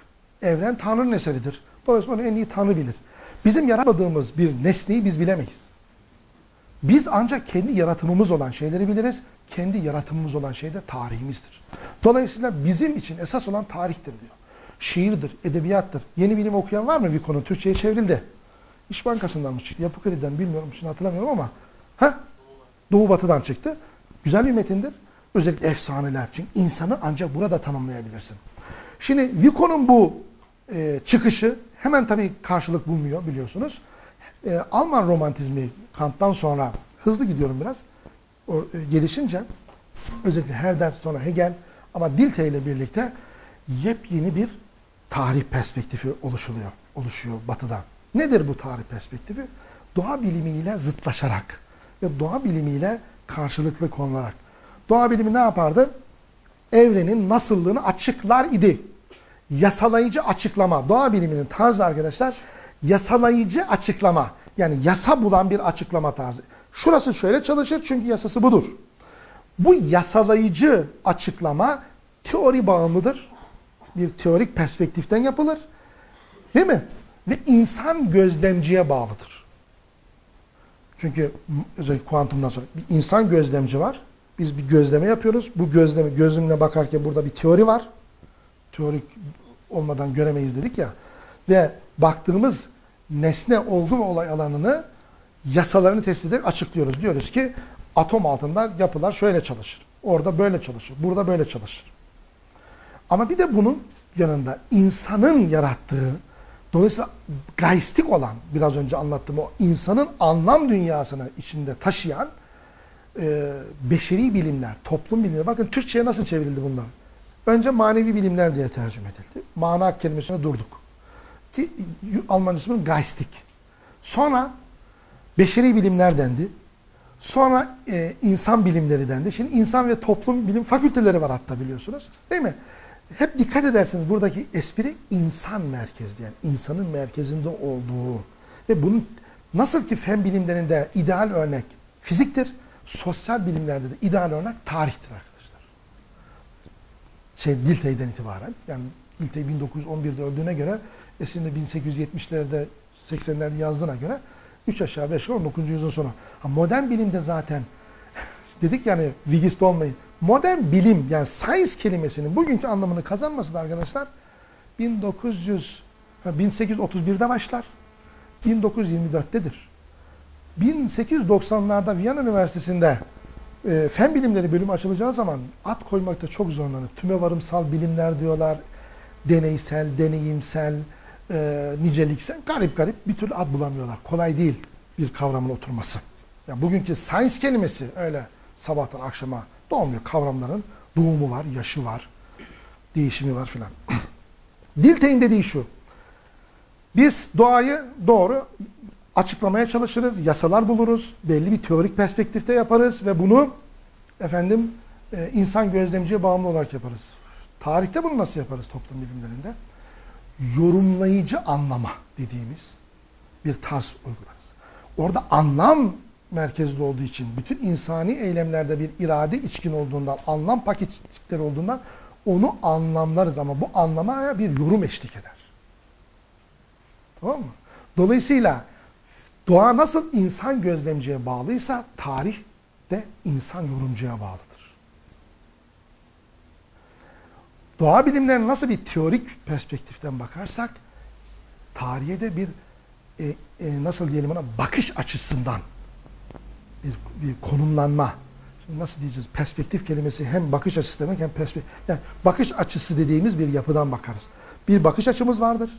Evren Tanrı'nın eseridir. Dolayısıyla onu en iyi Tanrı bilir. Bizim yaratmadığımız bir nesneyi biz bilemeyiz. Biz ancak kendi yaratımımız olan şeyleri biliriz. Kendi yaratımımız olan şey de tarihimizdir. Dolayısıyla bizim için esas olan tarihtir diyor. Şiirdir, edebiyattır. Yeni bilim okuyan var mı Vico'nun? Türkçe'ye çevrildi. İş Bankası'ndan mı çıktı? Yapı Kredi'den bilmiyorum, şimdi hatırlamıyorum ama. Ha? Doğu Batı'dan çıktı. Güzel bir metindir. Özellikle efsaneler. Çünkü insanı ancak burada tanımlayabilirsin. Şimdi Vico'nun bu e, çıkışı hemen tabii karşılık bulmuyor biliyorsunuz. E, Alman romantizmi Kant'tan sonra hızlı gidiyorum biraz. O, e, gelişince özellikle Herder sonra Hegel ama Dilthey ile birlikte yepyeni bir tarih perspektifi oluşuluyor, oluşuyor batıdan. Nedir bu tarih perspektifi? Doğa bilimiyle zıtlaşarak ve doğa bilimiyle karşılıklı konularak. Doğa bilimi ne yapardı? Evrenin nasıllığını açıklar idi. Yasalayıcı açıklama. Doğa biliminin tarzı arkadaşlar yasalayıcı açıklama. Yani yasa bulan bir açıklama tarzı. Şurası şöyle çalışır çünkü yasası budur. Bu yasalayıcı açıklama teori bağımlıdır. Bir teorik perspektiften yapılır. Değil mi? Ve insan gözlemciye bağlıdır. Çünkü özellikle kuantumdan sonra bir insan gözlemci var. Biz bir gözleme yapıyoruz. Bu gözleme gözümle bakarken burada bir teori var. Teorik olmadan göremeyiz dedik ya. Ve baktığımız nesne olgu ve olay alanını yasalarını tespit ederek açıklıyoruz. Diyoruz ki atom altında yapılar şöyle çalışır. Orada böyle çalışır. Burada böyle çalışır. Ama bir de bunun yanında insanın yarattığı dolayısıyla gaistik olan biraz önce anlattığım o insanın anlam dünyasını içinde taşıyan e, beşeri bilimler, toplum bilimleri. Bakın Türkçe'ye nasıl çevrildi bunlar? Önce manevi bilimler diye tercüme edildi. Mana kelimesine durduk. Ki Alman ismi Geistik. Sonra beşeri bilimler dendi. Sonra e, insan bilimleri dendi. Şimdi insan ve toplum bilim fakülteleri var hatta biliyorsunuz. Değil mi? Hep dikkat ederseniz buradaki espri insan merkezli. Yani insanın merkezinde olduğu. Ve bunun nasıl ki fen bilimlerinde ideal örnek fiziktir. Sosyal bilimlerde de ideal örnek tarihtir arkadaşlar. Şey Dilthey'den itibaren. Yani Dilthey 1911'de öldüğüne göre De 1870'lerde 80'lerde yazdığına göre 3 aşağı 5 yukarı 19. yüzyılın sonu. Modern bilimde zaten dedik yani vigist olmayın. Modern bilim yani science kelimesinin bugünkü anlamını kazanması da arkadaşlar 1900 1831'de başlar. 1924'tedir. 1890'larda Viyana Üniversitesi'nde e, fen bilimleri bölümü açılacağı zaman ad koymakta çok zorlanır. Tümevarımsal bilimler diyorlar, deneysel, deneyimsel, e, niceliksel, garip garip bir türlü ad bulamıyorlar. Kolay değil bir kavramın oturması. Yani bugünkü science kelimesi öyle sabahtan akşama doğmuyor. Kavramların doğumu var, yaşı var, değişimi var filan. Dilteyin dediği şu. Biz doğayı doğru açıklamaya çalışırız, yasalar buluruz, belli bir teorik perspektifte yaparız ve bunu efendim e, insan gözlemciye bağımlı olarak yaparız. Tarihte bunu nasıl yaparız toplum bilimlerinde? Yorumlayıcı anlama dediğimiz bir tarz uygularız. Orada anlam merkezli olduğu için bütün insani eylemlerde bir irade içkin olduğundan, anlam paketleri olduğundan onu anlamlarız ama bu anlamaya bir yorum eşlik eder. Tamam mı? Dolayısıyla doğa nasıl insan gözlemciye bağlıysa tarih de insan yorumcuya bağlıdır. Doğa bilimlerine nasıl bir teorik perspektiften bakarsak tarihe de bir e, e, nasıl diyelim ona bakış açısından bir, bir konumlanma. Nasıl diyeceğiz? Perspektif kelimesi hem bakış açısı demek hem perspektif. Yani bakış açısı dediğimiz bir yapıdan bakarız. Bir bakış açımız vardır.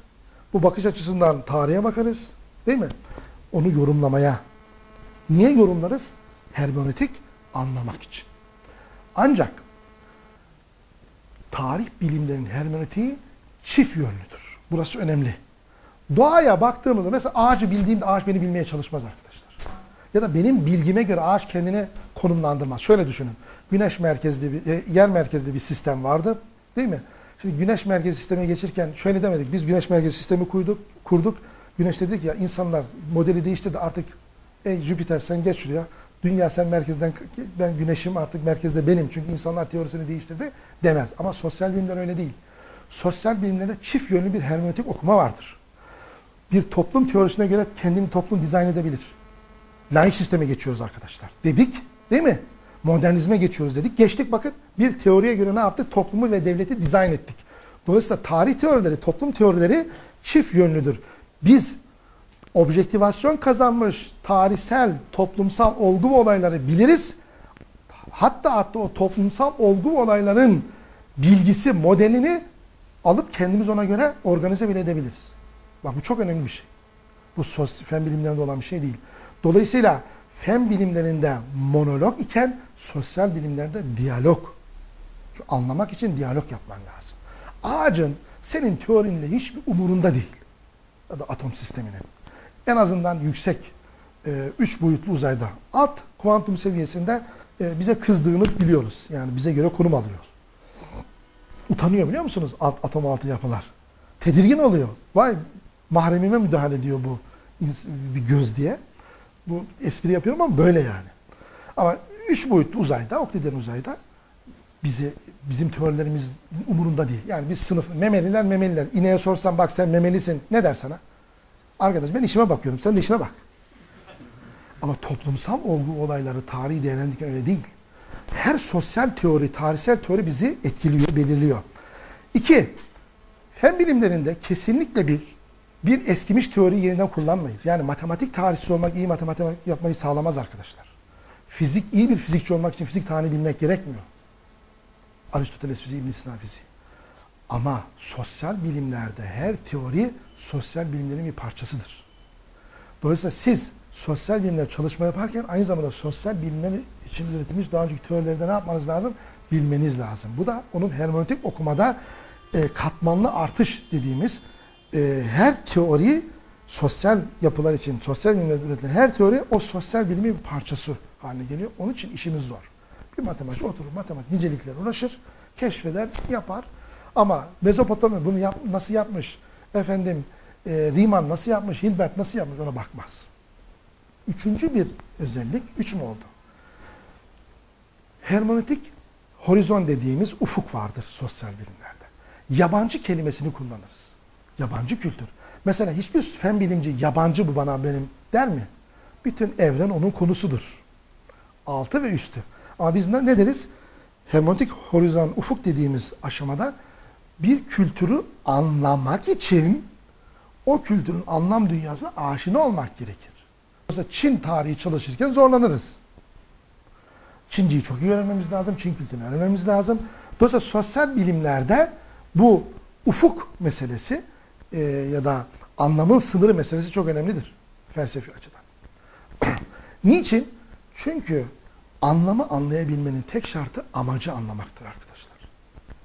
Bu bakış açısından tarihe bakarız. Değil mi? Onu yorumlamaya. Niye yorumlarız? Hermeneutik anlamak için. Ancak tarih bilimlerinin hermeneutiği çift yönlüdür. Burası önemli. Doğaya baktığımızda mesela ağacı bildiğimde ağaç beni bilmeye çalışmaz arkadaşlar. Ya da benim bilgime göre ağaç kendine konumlandırmaz. Şöyle düşünün. Güneş merkezli bir, e, yer merkezli bir sistem vardı. Değil mi? Şimdi güneş merkezi sisteme geçirken şöyle demedik. Biz güneş merkezi sistemi kurduk. kurduk. Güneş dedik ya insanlar modeli değiştirdi artık ey Jüpiter sen geç şuraya. Dünya sen merkezden ben güneşim artık merkezde benim. Çünkü insanlar teorisini değiştirdi demez. Ama sosyal bilimler öyle değil. Sosyal bilimlerde çift yönlü bir hermeneutik okuma vardır. Bir toplum teorisine göre kendini toplum dizayn edebilir. Laik sisteme geçiyoruz arkadaşlar. Dedik değil mi? Modernizme geçiyoruz dedik. Geçtik bakın bir teoriye göre ne yaptık? Toplumu ve devleti dizayn ettik. Dolayısıyla tarih teorileri, toplum teorileri çift yönlüdür. Biz objektivasyon kazanmış tarihsel, toplumsal olgu ve olayları biliriz. Hatta hatta o toplumsal olgu ve olayların bilgisi, modelini alıp kendimiz ona göre organize bile edebiliriz. Bak bu çok önemli bir şey. Bu sos, fen bilimlerinde olan bir şey değil. Dolayısıyla fen bilimlerinde monolog iken sosyal bilimlerde diyalog. Şu anlamak için diyalog yapman lazım. Ağacın senin teorinle hiçbir umurunda değil. Ya da atom sisteminin. En azından yüksek e, üç boyutlu uzayda alt kuantum seviyesinde e, bize kızdığını biliyoruz. Yani bize göre konum alıyor. Utanıyor biliyor musunuz alt, atom altı yapılar. Tedirgin oluyor. Vay mahremime müdahale ediyor bu bir göz diye. Bu espri yapıyorum ama böyle yani. Ama üç boyutlu uzayda, okliden uzayda bize bizim teorilerimiz umurunda değil. Yani biz sınıf memeliler memeliler. İneğe sorsan bak sen memelisin ne der sana? Arkadaş ben işime bakıyorum sen de işine bak. Ama toplumsal olgu olayları tarihi değerlendirirken öyle değil. Her sosyal teori, tarihsel teori bizi etkiliyor, belirliyor. İki, fen bilimlerinde kesinlikle bir bir eskimiş teori yeniden kullanmayız. Yani matematik tarihçisi olmak iyi matematik yapmayı sağlamaz arkadaşlar. Fizik, iyi bir fizikçi olmak için fizik tarihini bilmek gerekmiyor. Aristoteles fiziği, İbn Sina fiziği. Ama sosyal bilimlerde her teori sosyal bilimlerin bir parçasıdır. Dolayısıyla siz sosyal bilimler çalışma yaparken aynı zamanda sosyal bilimler için üretilmiş daha önceki teorilerde ne yapmanız lazım? Bilmeniz lazım. Bu da onun hermeneutik okumada e, katmanlı artış dediğimiz e, her teori sosyal yapılar için, sosyal bilimlerde üretilen her teori o sosyal bilimin bir parçası haline geliyor. Onun için işimiz zor. Bir matematik oturur, matematik nicelikler uğraşır, keşfeder, yapar. Ama Mezopotamya bunu yap, nasıl yapmış, efendim e, Riemann nasıl yapmış, Hilbert nasıl yapmış ona bakmaz. Üçüncü bir özellik, üç mü oldu? Hermeneutik horizon dediğimiz ufuk vardır sosyal bilimlerde. Yabancı kelimesini kullanırız. Yabancı kültür. Mesela hiçbir fen bilimci yabancı bu bana benim der mi? Bütün evren onun konusudur. Altı ve üstü. Ama biz ne, deriz? Hermeneutik horizon, ufuk dediğimiz aşamada bir kültürü anlamak için o kültürün anlam dünyasına aşina olmak gerekir. Mesela Çin tarihi çalışırken zorlanırız. Çinciyi çok iyi öğrenmemiz lazım, Çin kültürünü öğrenmemiz lazım. Dolayısıyla sosyal bilimlerde bu ufuk meselesi e, ya da anlamın sınırı meselesi çok önemlidir felsefi açıdan. Niçin? Çünkü anlamı anlayabilmenin tek şartı amacı anlamaktır arkadaşlar.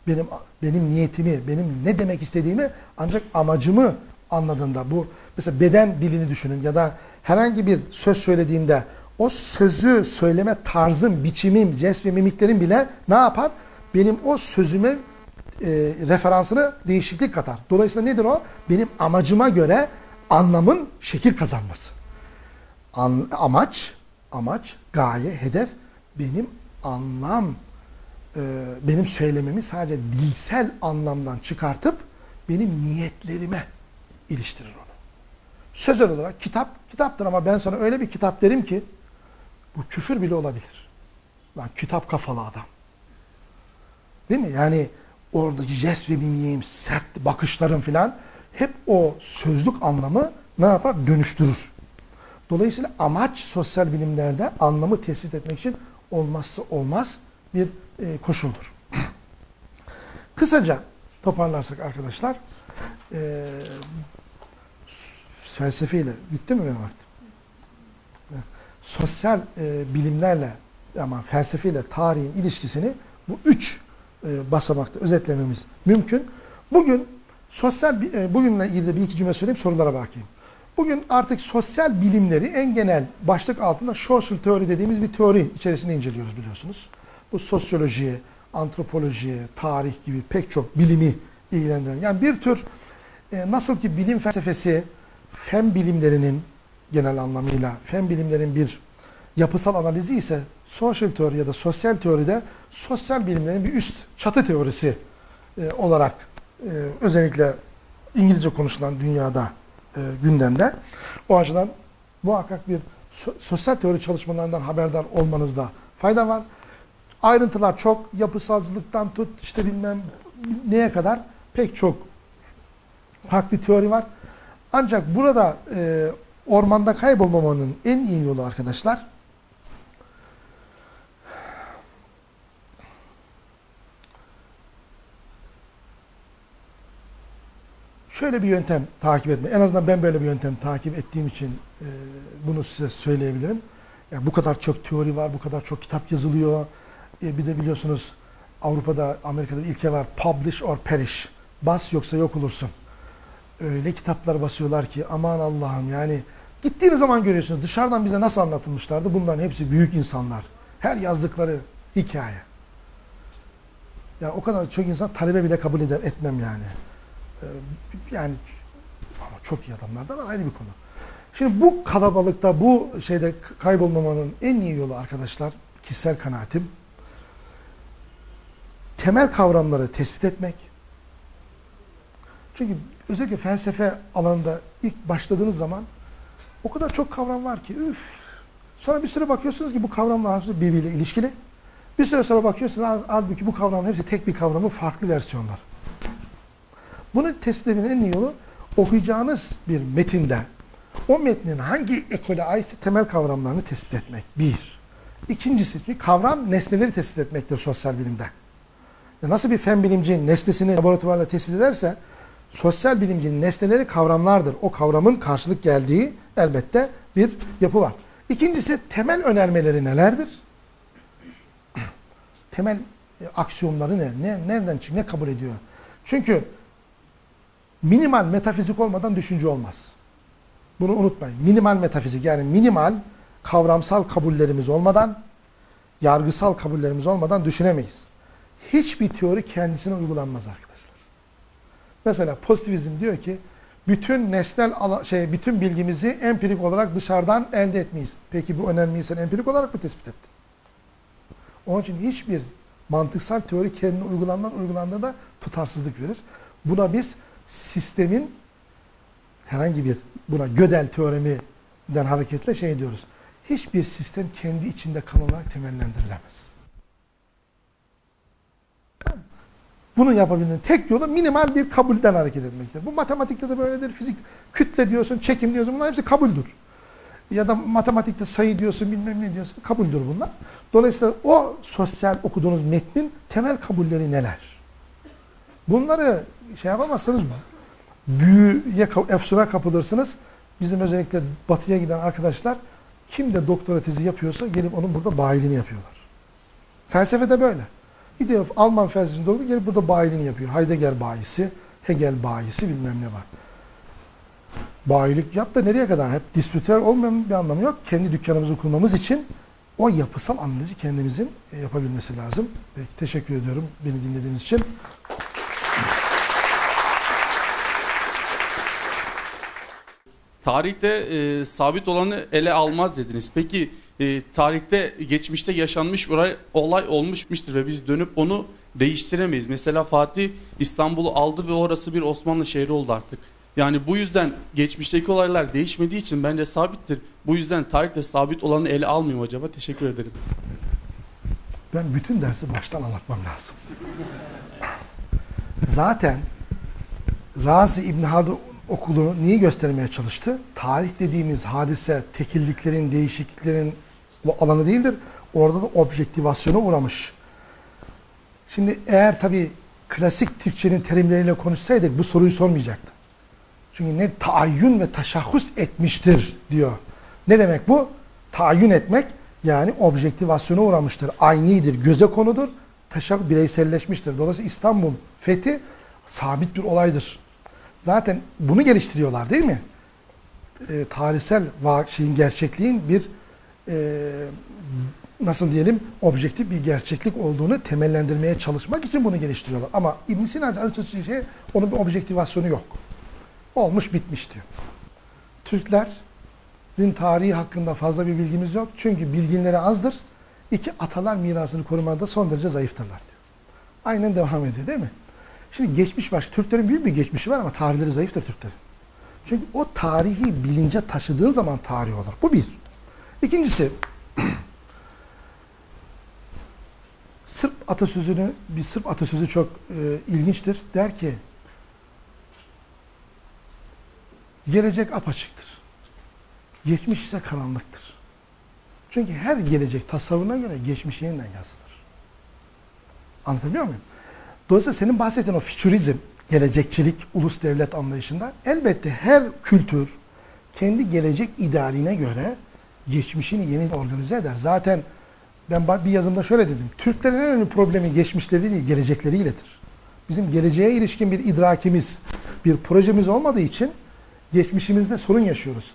Benim benim niyetimi, benim ne demek istediğimi ancak amacımı anladığında bu mesela beden dilini düşünün ya da herhangi bir söz söylediğimde o sözü söyleme tarzım, biçimim, jest ve mimiklerim bile ne yapar? Benim o sözüme e, referansını değişiklik katar. Dolayısıyla nedir o? Benim amacıma göre anlamın şekil kazanması. An, amaç, amaç, gaye, hedef benim anlam, e, benim söylememi sadece dilsel anlamdan çıkartıp benim niyetlerime iliştirir onu. Sözel olarak kitap, kitaptır ama ben sana öyle bir kitap derim ki bu küfür bile olabilir. Lan kitap kafalı adam. Değil mi? Yani oradaki jest ve mimiyim, sert bakışlarım filan hep o sözlük anlamı ne yapar? Dönüştürür. Dolayısıyla amaç sosyal bilimlerde anlamı tespit etmek için olmazsa olmaz bir e, koşuldur. Kısaca toparlarsak arkadaşlar e, felsefeyle bitti mi benim vaktim? Sosyal e, bilimlerle ama felsefeyle tarihin ilişkisini bu üç e, basamakta özetlememiz mümkün. Bugün sosyal e, bugünle ilgili bir iki cümle söyleyeyim sorulara bakayım. Bugün artık sosyal bilimleri en genel başlık altında social teori dediğimiz bir teori içerisinde inceliyoruz biliyorsunuz. Bu sosyoloji, antropoloji, tarih gibi pek çok bilimi ilgilendiren. Yani bir tür e, nasıl ki bilim felsefesi fen bilimlerinin genel anlamıyla fen bilimlerin bir yapısal analizi ise social teori ya da sosyal teoride sosyal bilimlerin bir üst çatı teorisi e, olarak e, özellikle İngilizce konuşulan dünyada e, gündemde. O açıdan muhakkak bir so sosyal teori çalışmalarından haberdar olmanızda fayda var. Ayrıntılar çok, yapısalcılıktan tut işte bilmem neye kadar pek çok farklı teori var. Ancak burada e, ormanda kaybolmamanın en iyi yolu arkadaşlar şöyle bir yöntem takip etme. En azından ben böyle bir yöntem takip ettiğim için e, bunu size söyleyebilirim. Yani bu kadar çok teori var, bu kadar çok kitap yazılıyor. E, bir de biliyorsunuz Avrupa'da, Amerika'da bir ilke var. Publish or perish. Bas yoksa yok olursun. Öyle kitaplar basıyorlar ki aman Allah'ım yani gittiğiniz zaman görüyorsunuz dışarıdan bize nasıl anlatılmışlardı. Bunların hepsi büyük insanlar. Her yazdıkları hikaye. Ya o kadar çok insan talebe bile kabul eder, etmem yani. Ee, yani ama çok iyi adamlar da var ayrı bir konu. Şimdi bu kalabalıkta bu şeyde kaybolmamanın en iyi yolu arkadaşlar kişisel kanaatim temel kavramları tespit etmek. Çünkü özellikle felsefe alanında ilk başladığınız zaman o kadar çok kavram var ki üf. Sonra bir süre bakıyorsunuz ki bu kavramlar birbiriyle ilişkili. Bir süre sonra bakıyorsunuz halbuki bu kavramın hepsi tek bir kavramın farklı versiyonlar. Bunu tespit etmenin en iyi yolu okuyacağınız bir metinde o metnin hangi ekole ait temel kavramlarını tespit etmek. Bir. İkincisi kavram nesneleri tespit etmektir sosyal bilimde. Nasıl bir fen bilimci nesnesini laboratuvarda tespit ederse sosyal bilimcinin nesneleri kavramlardır. O kavramın karşılık geldiği elbette bir yapı var. İkincisi temel önermeleri nelerdir? temel e, aksiyonları ne? ne? Nereden çık? Ne kabul ediyor? Çünkü minimal metafizik olmadan düşünce olmaz. Bunu unutmayın. Minimal metafizik yani minimal kavramsal kabullerimiz olmadan, yargısal kabullerimiz olmadan düşünemeyiz. Hiçbir teori kendisine uygulanmaz arkadaşlar. Mesela pozitivizm diyor ki bütün nesnel şey bütün bilgimizi empirik olarak dışarıdan elde etmeyiz. Peki bu önemliyi sen empirik olarak mı tespit ettin? Onun için hiçbir mantıksal teori kendine uygulanmaz uygulandığında tutarsızlık verir. Buna biz sistemin herhangi bir buna Gödel teoreminden hareketle şey diyoruz. Hiçbir sistem kendi içinde kan olarak temellendirilemez. Bunu yapabilmenin tek yolu minimal bir kabulden hareket etmektir. Bu matematikte de böyledir. Fizik kütle diyorsun, çekim diyorsun. Bunlar hepsi kabuldür. Ya da matematikte sayı diyorsun, bilmem ne diyorsun. Kabuldür bunlar. Dolayısıyla o sosyal okuduğunuz metnin temel kabulleri neler? Bunları şey yapamazsanız büyüye, efsuna kapılırsınız. Bizim özellikle batıya giden arkadaşlar kim de doktora tezi yapıyorsa gelip onun burada bayiliğini yapıyorlar. Felsefe de Gidiyor Alman felsefesinde doktor gelip burada bayiliğini yapıyor. Heidegger bayisi, Hegel bayisi bilmem ne var. Bayilik yap da nereye kadar? Hep dispütör olmayan bir anlamı yok. Kendi dükkanımızı kurmamız için o yapısal analizi kendimizin e, yapabilmesi lazım. Peki, teşekkür ediyorum beni dinlediğiniz için. Tarihte e, sabit olanı ele almaz dediniz. Peki e, tarihte geçmişte yaşanmış olay, olay olmuşmuştur ve biz dönüp onu değiştiremeyiz. Mesela Fatih İstanbul'u aldı ve orası bir Osmanlı şehri oldu artık. Yani bu yüzden geçmişteki olaylar değişmediği için bence sabittir. Bu yüzden tarihte sabit olanı ele almayayım acaba? Teşekkür ederim. Ben bütün dersi baştan anlatmam lazım. Zaten Razi İbn Haldun okulu niye göstermeye çalıştı? Tarih dediğimiz hadise tekilliklerin, değişikliklerin alanı değildir. Orada da objektivasyona uğramış. Şimdi eğer tabi klasik Türkçenin terimleriyle konuşsaydık bu soruyu sormayacaktı. Çünkü ne taayyün ve taşahhus etmiştir diyor. Ne demek bu? Taayyün etmek yani objektivasyona uğramıştır. Aynidir, göze konudur. Taşahhus bireyselleşmiştir. Dolayısıyla İstanbul fethi sabit bir olaydır. Zaten bunu geliştiriyorlar değil mi? E, tarihsel şeyin gerçekliğin bir e, nasıl diyelim objektif bir gerçeklik olduğunu temellendirmeye çalışmak için bunu geliştiriyorlar. Ama İbn Sina Aristoteles şey, onun bir objektivasyonu yok. Olmuş bitmiş diyor. Türklerin tarihi hakkında fazla bir bilgimiz yok. Çünkü bilginleri azdır. İki atalar mirasını korumada son derece zayıftırlar diyor. Aynen devam ediyor değil mi? Şimdi geçmiş baş. Türklerin büyük bir geçmişi var ama tarihleri zayıftır Türklerin. Çünkü o tarihi bilince taşıdığın zaman tarih olur. Bu bir. İkincisi Sırp atasözünü, bir Sırp atasözü çok e, ilginçtir. Der ki gelecek apaçıktır. Geçmiş ise karanlıktır. Çünkü her gelecek tasavvuruna göre geçmiş yeniden yazılır. Anlatabiliyor muyum? Dolayısıyla senin bahsettiğin o fütürizm, gelecekçilik, ulus devlet anlayışında elbette her kültür kendi gelecek idealine göre geçmişini yeni organize eder. Zaten ben bir yazımda şöyle dedim. Türklerin en önemli problemi geçmişleri değil, gelecekleriyle,dir. Bizim geleceğe ilişkin bir idrakimiz, bir projemiz olmadığı için geçmişimizde sorun yaşıyoruz.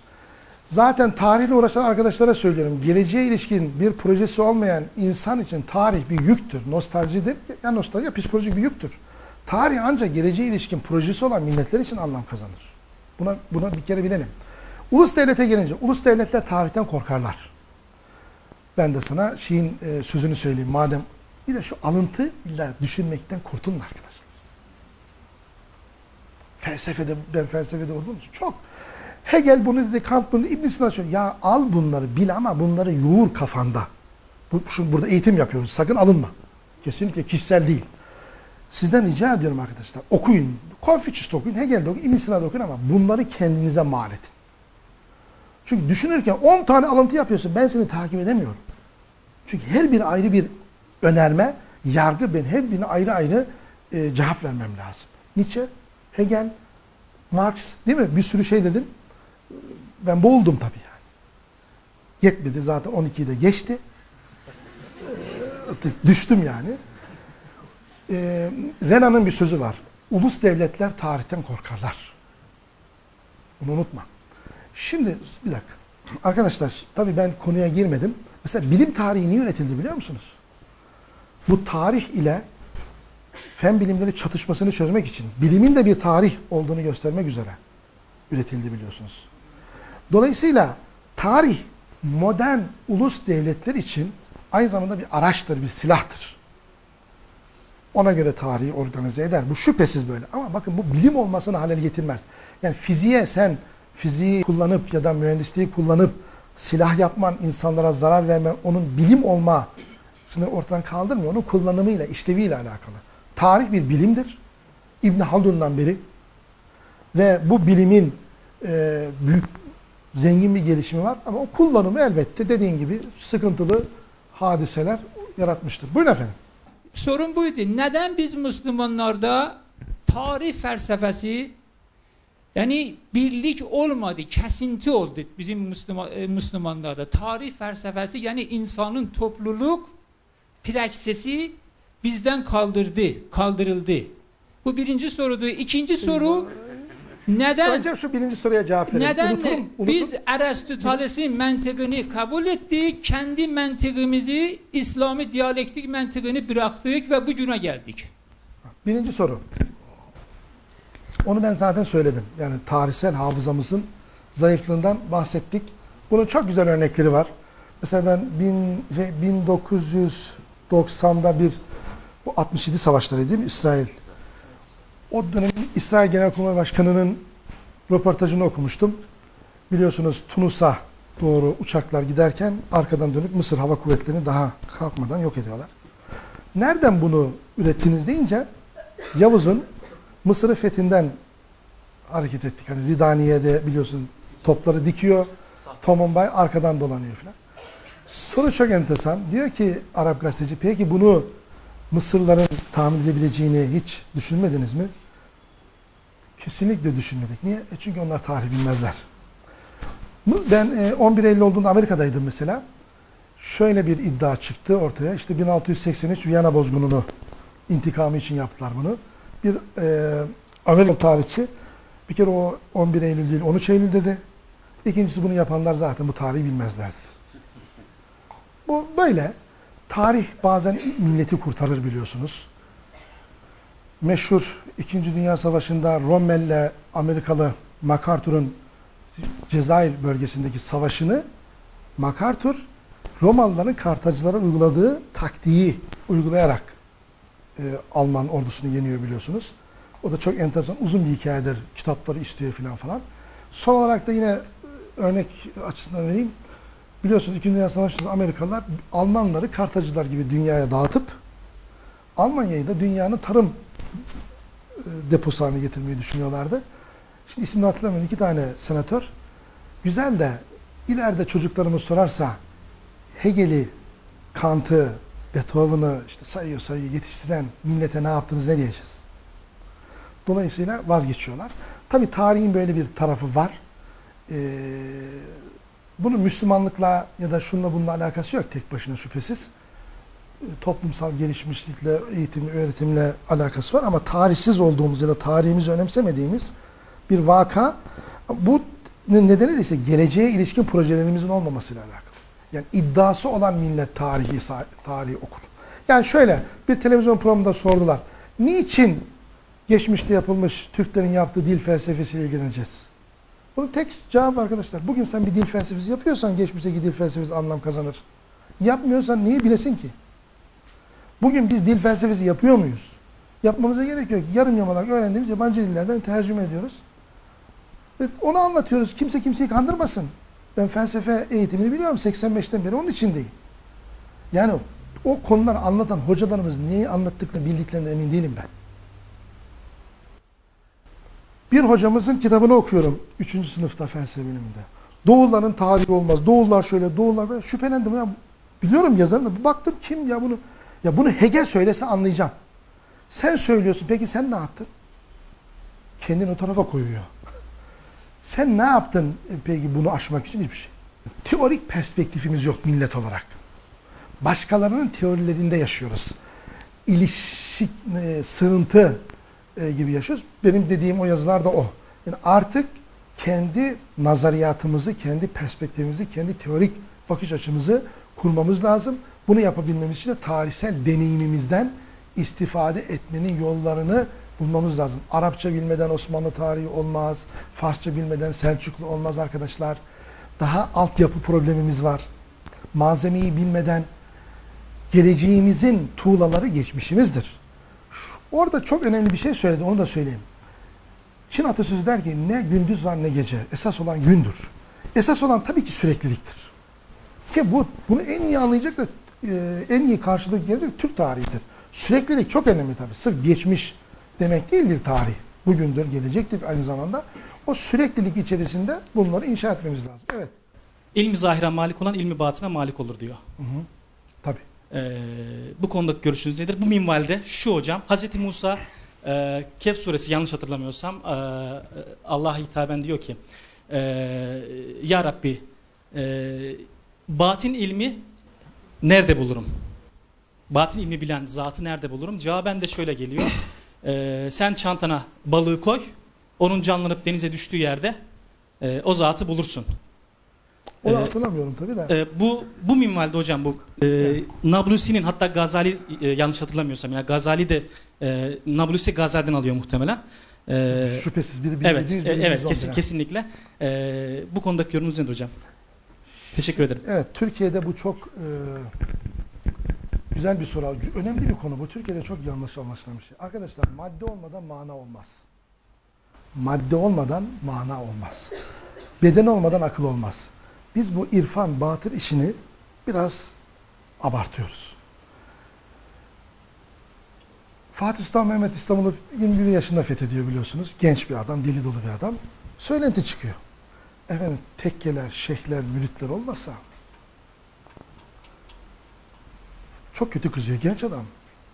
Zaten tarihle uğraşan arkadaşlara söylüyorum. Geleceğe ilişkin bir projesi olmayan insan için tarih bir yüktür. Nostaljidir. Ya nostalji ya psikolojik bir yüktür. Tarih ancak geleceğe ilişkin projesi olan milletler için anlam kazanır. Buna, buna bir kere bilelim. Ulus devlete gelince, ulus devletler tarihten korkarlar. Ben de sana şeyin e, sözünü söyleyeyim madem. Bir de şu alıntı illa düşünmekten kurtulun arkadaşlar. Felsefede, ben felsefede olduğum için çok Hegel bunu dedi, Kant bunu dedi, İbn Sina söylüyor. Ya al bunları bil ama bunları yoğur kafanda. Bu, şu, burada eğitim yapıyoruz. Sakın alınma. Kesinlikle kişisel değil. Sizden rica ediyorum arkadaşlar. Okuyun. Confucius okuyun, Hegel okuyun, İbn Sina'da okuyun ama bunları kendinize mal edin. Çünkü düşünürken 10 tane alıntı yapıyorsun. Ben seni takip edemiyorum. Çünkü her bir ayrı bir önerme, yargı ben her birine ayrı ayrı e, cevap vermem lazım. Nietzsche, Hegel, Marx değil mi? Bir sürü şey dedin ben boğuldum tabii yani. Yetmedi zaten 12'yi de geçti. Düştüm yani. Ee, Renan'ın bir sözü var. Ulus devletler tarihten korkarlar. Bunu unutma. Şimdi bir dakika. Arkadaşlar tabii ben konuya girmedim. Mesela bilim tarihi niye üretildi biliyor musunuz? Bu tarih ile fen bilimleri çatışmasını çözmek için bilimin de bir tarih olduğunu göstermek üzere üretildi biliyorsunuz. Dolayısıyla tarih modern ulus devletler için aynı zamanda bir araçtır, bir silahtır. Ona göre tarihi organize eder. Bu şüphesiz böyle. Ama bakın bu bilim olmasını halel getirmez. Yani fiziğe sen fiziği kullanıp ya da mühendisliği kullanıp silah yapman, insanlara zarar vermen, onun bilim olmasını ortadan kaldırmıyor. Onun kullanımıyla, işleviyle alakalı. tarih bir bilimdir. İbn Haldun'dan beri ve bu bilimin e, büyük zengin bir gelişimi var ama o kullanımı elbette dediğin gibi sıkıntılı hadiseler yaratmıştır. Buyurun efendim. Sorun buydu. Neden biz Müslümanlarda tarih felsefesi yani birlik olmadı, kesinti oldu bizim Müslüman, e, Müslümanlarda. Tarih felsefesi yani insanın topluluk praksisi bizden kaldırdı, kaldırıldı. Bu birinci sorudu. İkinci soru neden Önce şu birinci soruya cevap verelim. neden Unuturum, unuturum. biz Aristoteles'in mantıkını kabul ettik, kendi mantığımızı, İslami diyalektik mantığını bıraktık ve bugüne geldik? Birinci soru. Onu ben zaten söyledim. Yani tarihsel hafızamızın zayıflığından bahsettik. Bunun çok güzel örnekleri var. Mesela ben bin, şey, 1990'da bir bu 67 savaşları değil mi İsrail? O dönemin İsrail Genelkurmay Başkanı'nın röportajını okumuştum. Biliyorsunuz Tunus'a doğru uçaklar giderken arkadan dönüp Mısır Hava Kuvvetleri'ni daha kalkmadan yok ediyorlar. Nereden bunu ürettiniz deyince Yavuz'un Mısır'ı fethinden hareket ettik. Hani Ridaniye'de biliyorsun topları dikiyor. Tomumbay arkadan dolanıyor falan. Soru çok enteresan. Diyor ki Arap gazeteci peki bunu Mısırların tahmin edebileceğini hiç düşünmediniz mi? Kesinlikle düşünmedik. Niye? E çünkü onlar tarih bilmezler. Ben e, 11 Eylül olduğunda Amerika'daydım mesela. Şöyle bir iddia çıktı ortaya. İşte 1683 Viyana bozgununu intikamı için yaptılar bunu. Bir e, Amerikalı tarihçi bir kere o 11 Eylül değil 13 Eylül dedi. İkincisi bunu yapanlar zaten bu tarihi bilmezlerdi. Bu böyle. Tarih bazen milleti kurtarır biliyorsunuz. Meşhur 2. Dünya Savaşı'nda Rommel'le Amerikalı MacArthur'un Cezayir bölgesindeki savaşını MacArthur Romalıların Kartacılara uyguladığı taktiği uygulayarak e, Alman ordusunu yeniyor biliyorsunuz. O da çok enteresan uzun bir hikayedir. Kitapları istiyor filan falan. Son olarak da yine e, örnek açısından vereyim. Biliyorsunuz 2. Dünya Savaşı'nda Amerikalılar Almanları Kartacılar gibi dünyaya dağıtıp Almanya'yı da dünyanın tarım e, deposu haline getirmeyi düşünüyorlardı. Şimdi ismini hatırlamıyorum. iki tane senatör. Güzel de ileride çocuklarımız sorarsa Hegel'i, Kant'ı, Beethoven'ı işte sayıyor sayıyor yetiştiren millete ne yaptınız ne diyeceğiz? Dolayısıyla vazgeçiyorlar. Tabi tarihin böyle bir tarafı var. Ee, bunun Müslümanlıkla ya da şunla bununla alakası yok tek başına şüphesiz. Toplumsal gelişmişlikle, eğitim, öğretimle alakası var ama tarihsiz olduğumuz ya da tarihimizi önemsemediğimiz bir vaka. Bu nedeni de ise geleceğe ilişkin projelerimizin olmamasıyla alakalı. Yani iddiası olan millet tarihi tarihi okur. Yani şöyle bir televizyon programında sordular. Niçin geçmişte yapılmış Türklerin yaptığı dil felsefesiyle ilgileneceğiz? Bunun tek cevabı arkadaşlar. Bugün sen bir dil felsefesi yapıyorsan geçmişteki dil felsefesi anlam kazanır. Yapmıyorsan niye bilesin ki? Bugün biz dil felsefesi yapıyor muyuz? Yapmamıza gerek yok. Yarım yamalak öğrendiğimiz yabancı dillerden tercüme ediyoruz. Ve onu anlatıyoruz. Kimse kimseyi kandırmasın. Ben felsefe eğitimini biliyorum 85'ten beri onun içindeyim. Yani o konuları anlatan hocalarımız neyi anlattıklarını bildiklerinden emin değilim ben. Bir hocamızın kitabını okuyorum 3. sınıfta felsefe biliminde. Doğulların tarihi olmaz. Doğullar şöyle, doğullar böyle. Şüphelendim ya. Biliyorum yazarını. Baktım kim ya bunu. Ya bunu Hegel söylese anlayacağım. Sen söylüyorsun. Peki sen ne yaptın? Kendini o tarafa koyuyor. Sen ne yaptın e, peki bunu aşmak için hiçbir şey. Teorik perspektifimiz yok millet olarak. Başkalarının teorilerinde yaşıyoruz. İlişik, e, sığıntı e, gibi yaşıyoruz. Benim dediğim o yazılar da o. Yani artık kendi nazariyatımızı, kendi perspektifimizi, kendi teorik bakış açımızı kurmamız lazım. Bunu yapabilmemiz için de tarihsel deneyimimizden istifade etmenin yollarını bulmamız lazım. Arapça bilmeden Osmanlı tarihi olmaz. Farsça bilmeden Selçuklu olmaz arkadaşlar. Daha altyapı problemimiz var. Malzemeyi bilmeden geleceğimizin tuğlaları geçmişimizdir. Orada çok önemli bir şey söyledi, onu da söyleyeyim. Çin atasözü der ki ne gündüz var ne gece. Esas olan gündür. Esas olan tabii ki sürekliliktir. Ki bu bunu en iyi anlayacak da e, en iyi karşılık gelecek Türk tarihidir. Süreklilik çok önemli tabii. Sırf geçmiş demek değildir tarih. Bugündür, gelecektir aynı zamanda. O süreklilik içerisinde bunları inşa etmemiz lazım. Evet. İlmi zahire malik olan ilmi batına malik olur diyor. Tabii. Ee, bu konudaki görüşünüz nedir? Bu minvalde şu hocam, Hz. Musa e, Kehf suresi yanlış hatırlamıyorsam e, Allah'a hitaben diyor ki e, Ya Rabbi e, batin ilmi nerede bulurum? Batin ilmi bilen zatı nerede bulurum? Cevaben de şöyle geliyor. E, sen çantana balığı koy, onun canlanıp denize düştüğü yerde e, o zatı bulursun. Onu Ee, hatırlamıyorum tabii de. Ee, bu bu minvalde hocam bu e, Nablusi'nin hatta Gazali e, yanlış hatırlamıyorsam ya Gazali de e, Nablusi Gazali'den alıyor muhtemelen. E, Şüphesiz biri evet, bildiğiniz e, biri evet kesin oldu kesinlikle. E, bu konudaki yorumunuz nedir hocam? Teşekkür ederim. Evet, Türkiye'de bu çok e, güzel bir soru. Önemli bir konu bu. Türkiye'de çok yanlış anlaşılan bir şey. Arkadaşlar madde olmadan mana olmaz. Madde olmadan mana olmaz. Beden olmadan akıl olmaz. Biz bu irfan, batır işini biraz abartıyoruz. Fatih Sultan Mehmet İstanbul'u 21 yaşında fethediyor biliyorsunuz. Genç bir adam, deli dolu bir adam. Söylenti çıkıyor. Efendim tekkeler, şeyhler, müritler olmasa çok kötü kızıyor genç adam.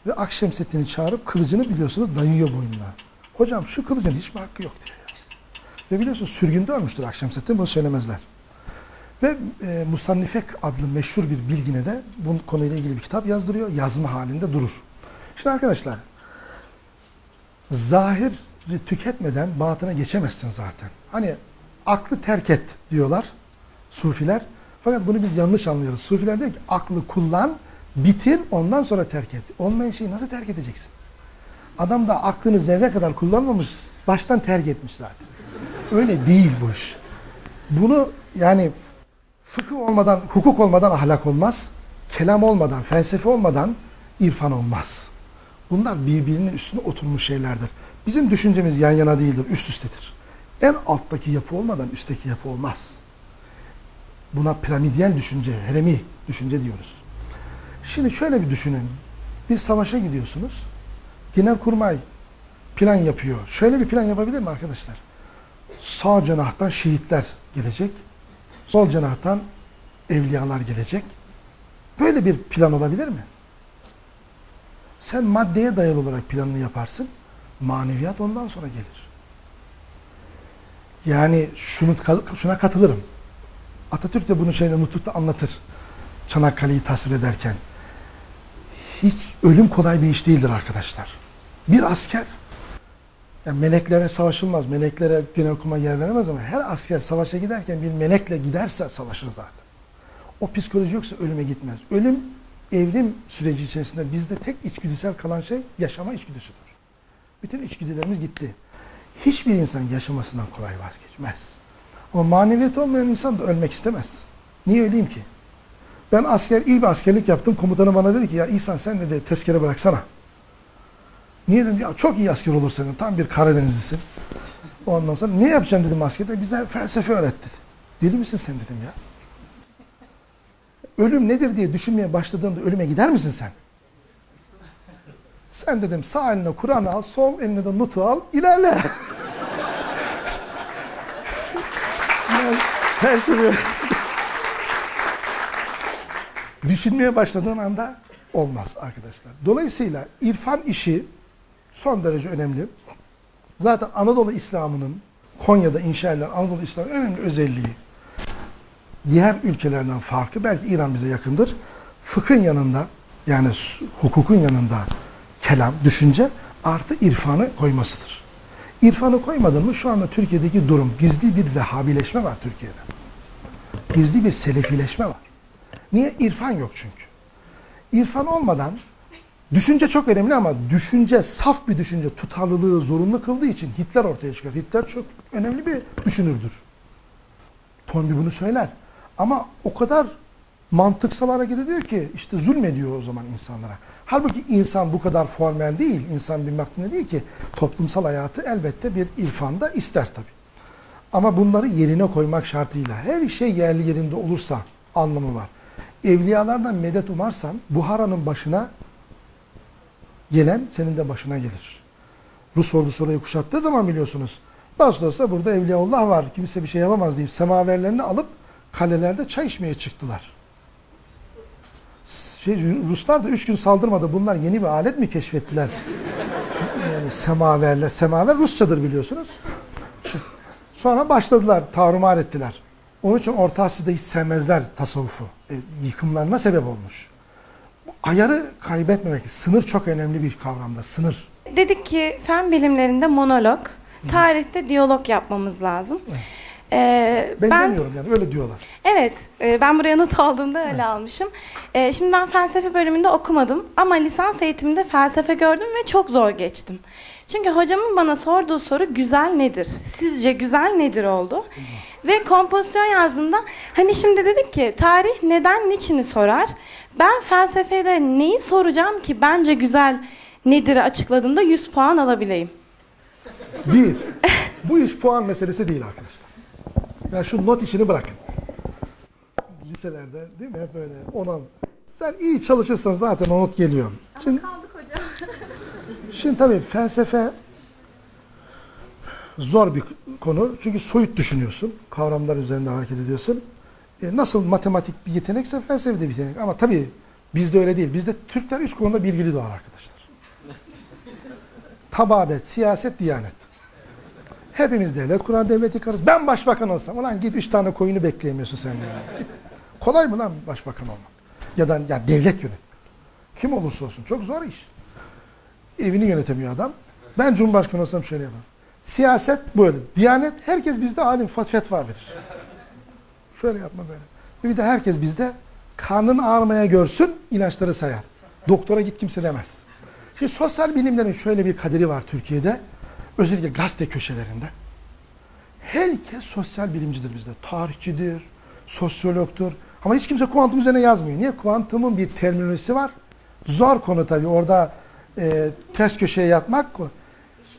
Ve Akşemseddin'i çağırıp kılıcını biliyorsunuz dayıyor boynuna. Hocam şu kılıcın hiç mi hakkı yok diyor. Ve biliyorsunuz sürgünde ölmüştür Akşemseddin bunu söylemezler. Ve e, Musannifek adlı meşhur bir bilgine de bu konuyla ilgili bir kitap yazdırıyor. Yazma halinde durur. Şimdi arkadaşlar zahiri tüketmeden batına geçemezsin zaten. Hani aklı terk et diyorlar sufiler. Fakat bunu biz yanlış anlıyoruz. Sufiler diyor ki aklı kullan, bitir, ondan sonra terk et. Olmayan şeyi nasıl terk edeceksin? Adam da aklını zerre kadar kullanmamış, baştan terk etmiş zaten. Öyle değil bu iş. Bunu yani fıkıh olmadan, hukuk olmadan ahlak olmaz. Kelam olmadan, felsefe olmadan irfan olmaz. Bunlar birbirinin üstüne oturmuş şeylerdir. Bizim düşüncemiz yan yana değildir, üst üstedir. En alttaki yapı olmadan üstteki yapı olmaz. Buna piramidyen düşünce, heremi düşünce diyoruz. Şimdi şöyle bir düşünün. Bir savaşa gidiyorsunuz. Genelkurmay plan yapıyor. Şöyle bir plan yapabilir mi arkadaşlar? Sağ cenahtan şehitler gelecek. Sol cenahtan evliyalar gelecek. Böyle bir plan olabilir mi? Sen maddeye dayalı olarak planını yaparsın. Maneviyat ondan sonra gelir. Yani şunu şuna katılırım. Atatürk de bunu şeyde nutukta anlatır. Çanakkale'yi tasvir ederken. Hiç ölüm kolay bir iş değildir arkadaşlar. Bir asker yani meleklere savaşılmaz. Meleklere genelkurmay yer veremez ama her asker savaşa giderken bir melekle giderse savaşır zaten. O psikoloji yoksa ölüme gitmez. Ölüm evrim süreci içerisinde bizde tek içgüdüsel kalan şey yaşama içgüdüsüdür. Bütün içgüdülerimiz gitti. Hiçbir insan yaşamasından kolay vazgeçmez. Ama maneviyat olmayan insan da ölmek istemez. Niye öleyim ki? Ben asker iyi bir askerlik yaptım. Komutanım bana dedi ki ya İhsan sen dedi tezkere bıraksana. Niye dedim ya çok iyi asker olur senin. Tam bir Karadenizlisin. Ondan sonra ne yapacağım dedim askerde. Bize felsefe öğretti. Deli misin sen dedim ya. Ölüm nedir diye düşünmeye başladığında ölüme gider misin sen? Sen dedim sağ eline Kur'an al, sol eline de notu al, ilerle. Yani felsefe. Düşünmeye başladığın anda olmaz arkadaşlar. Dolayısıyla irfan işi son derece önemli. Zaten Anadolu İslam'ının Konya'da inşa edilen Anadolu İslam'ın önemli özelliği diğer ülkelerden farkı belki İran bize yakındır. Fıkhın yanında yani hukukun yanında kelam, düşünce artı irfanı koymasıdır. İrfanı koymadın mı şu anda Türkiye'deki durum gizli bir vehhabileşme var Türkiye'de. Gizli bir selefileşme var. Niye? İrfan yok çünkü. İrfan olmadan düşünce çok önemli ama düşünce, saf bir düşünce tutarlılığı zorunlu kıldığı için Hitler ortaya çıkar. Hitler çok önemli bir düşünürdür. Toynbee bunu söyler. Ama o kadar mantıksal hareket ediyor ki işte zulmediyor o zaman insanlara. Halbuki insan bu kadar formel değil, insan bir makine değil ki toplumsal hayatı elbette bir irfanda ister tabi. Ama bunları yerine koymak şartıyla her şey yerli yerinde olursa anlamı var. Evliyalardan medet umarsan Buhara'nın başına gelen senin de başına gelir. Rus ordusu orayı kuşattığı zaman biliyorsunuz. Nasıl olsa burada Evliyaullah var. Kimse bir şey yapamaz deyip semaverlerini alıp kalelerde çay içmeye çıktılar. Şey, Ruslar da üç gün saldırmadı. Bunlar yeni bir alet mi keşfettiler? Yani semaverler. Semaver Rusçadır biliyorsunuz. Sonra başladılar, tarumar ettiler. Onun için Orta Asya'da hiç sevmezler tasavvufu. E, yıkımlarına sebep olmuş. Ayarı kaybetmemek, sınır çok önemli bir kavramda, sınır. Dedik ki fen bilimlerinde monolog, tarihte diyalog yapmamız lazım. Ee, Ben, demiyorum yani öyle diyorlar. Evet, e, ben buraya not aldığımda öyle almışım. E, şimdi ben felsefe bölümünde okumadım ama lisans eğitiminde felsefe gördüm ve çok zor geçtim. Çünkü hocamın bana sorduğu soru güzel nedir? Sizce güzel nedir oldu? Ve kompozisyon yazdığında hani şimdi dedik ki tarih neden niçini sorar? Ben felsefede neyi soracağım ki bence güzel nedir açıkladığında 100 puan alabileyim. Bir, bu iş puan meselesi değil arkadaşlar. Yani şu not işini bırakın. Liselerde değil mi hep böyle ona sen iyi çalışırsan zaten o not geliyor. Şimdi, Kaldık hocam. şimdi tabii felsefe zor bir konu. Çünkü soyut düşünüyorsun. Kavramlar üzerinde hareket ediyorsun. E, nasıl matematik bir yetenekse felsefe de bir yetenek. Ama tabii bizde öyle değil. Bizde Türkler üç konuda bilgili doğar arkadaşlar. Tababet, siyaset, diyanet. Hepimiz devlet kurar, devlet yıkarız. Ben başbakan olsam, ulan git üç tane koyunu bekleyemiyorsun sen ya. Kolay mı lan başbakan olmak? Ya da ya devlet yönet. Kim olursa olsun çok zor iş. Evini yönetemiyor adam. Ben cumhurbaşkanı olsam şöyle yaparım. Siyaset böyle. Diyanet herkes bizde alim fetva verir. Şöyle yapma böyle. Bir de herkes bizde karnın ağrımaya görsün ilaçları sayar. Doktora git kimse demez. Şimdi sosyal bilimlerin şöyle bir kaderi var Türkiye'de. Özellikle gazete köşelerinde. Herkes sosyal bilimcidir bizde. Tarihçidir, sosyologtur. Ama hiç kimse kuantum üzerine yazmıyor. Niye? Kuantumun bir terminolojisi var. Zor konu tabii. Orada e, ters köşeye yatmak.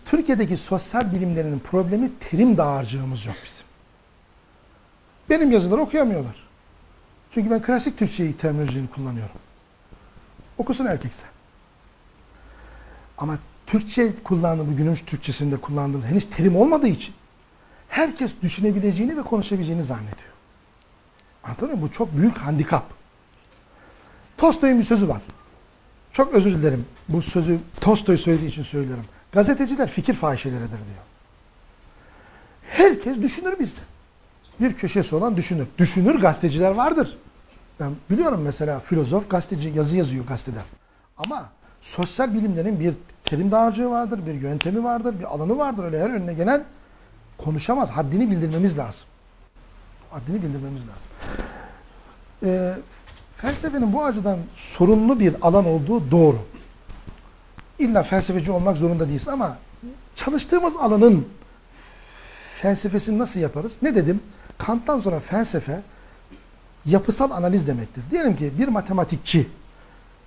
Türkiye'deki sosyal bilimlerinin problemi terim dağarcığımız yok bizim. Benim yazıları okuyamıyorlar. Çünkü ben klasik Türkçeyi terminolojini kullanıyorum. Okusun erkekse. Ama Türkçe kullandığım, günümüz Türkçesinde kullandığım henüz terim olmadığı için herkes düşünebileceğini ve konuşabileceğini zannediyor. Anladın mı? Bu çok büyük handikap. Tolstoy'un bir sözü var. Çok özür dilerim. Bu sözü Tolstoy söylediği için söylüyorum. Gazeteciler fikir fahişeleridir diyor. Herkes düşünür bizde. Bir köşesi olan düşünür. Düşünür gazeteciler vardır. Ben biliyorum mesela filozof gazeteci yazı yazıyor gazetede. Ama sosyal bilimlerin bir terim dağarcığı vardır, bir yöntemi vardır, bir alanı vardır. Öyle her önüne gelen konuşamaz. Haddini bildirmemiz lazım. Haddini bildirmemiz lazım. Ee, felsefenin bu açıdan sorunlu bir alan olduğu doğru. İlla felsefeci olmak zorunda değilsin ama çalıştığımız alanın felsefesini nasıl yaparız? Ne dedim? Kant'tan sonra felsefe yapısal analiz demektir. Diyelim ki bir matematikçi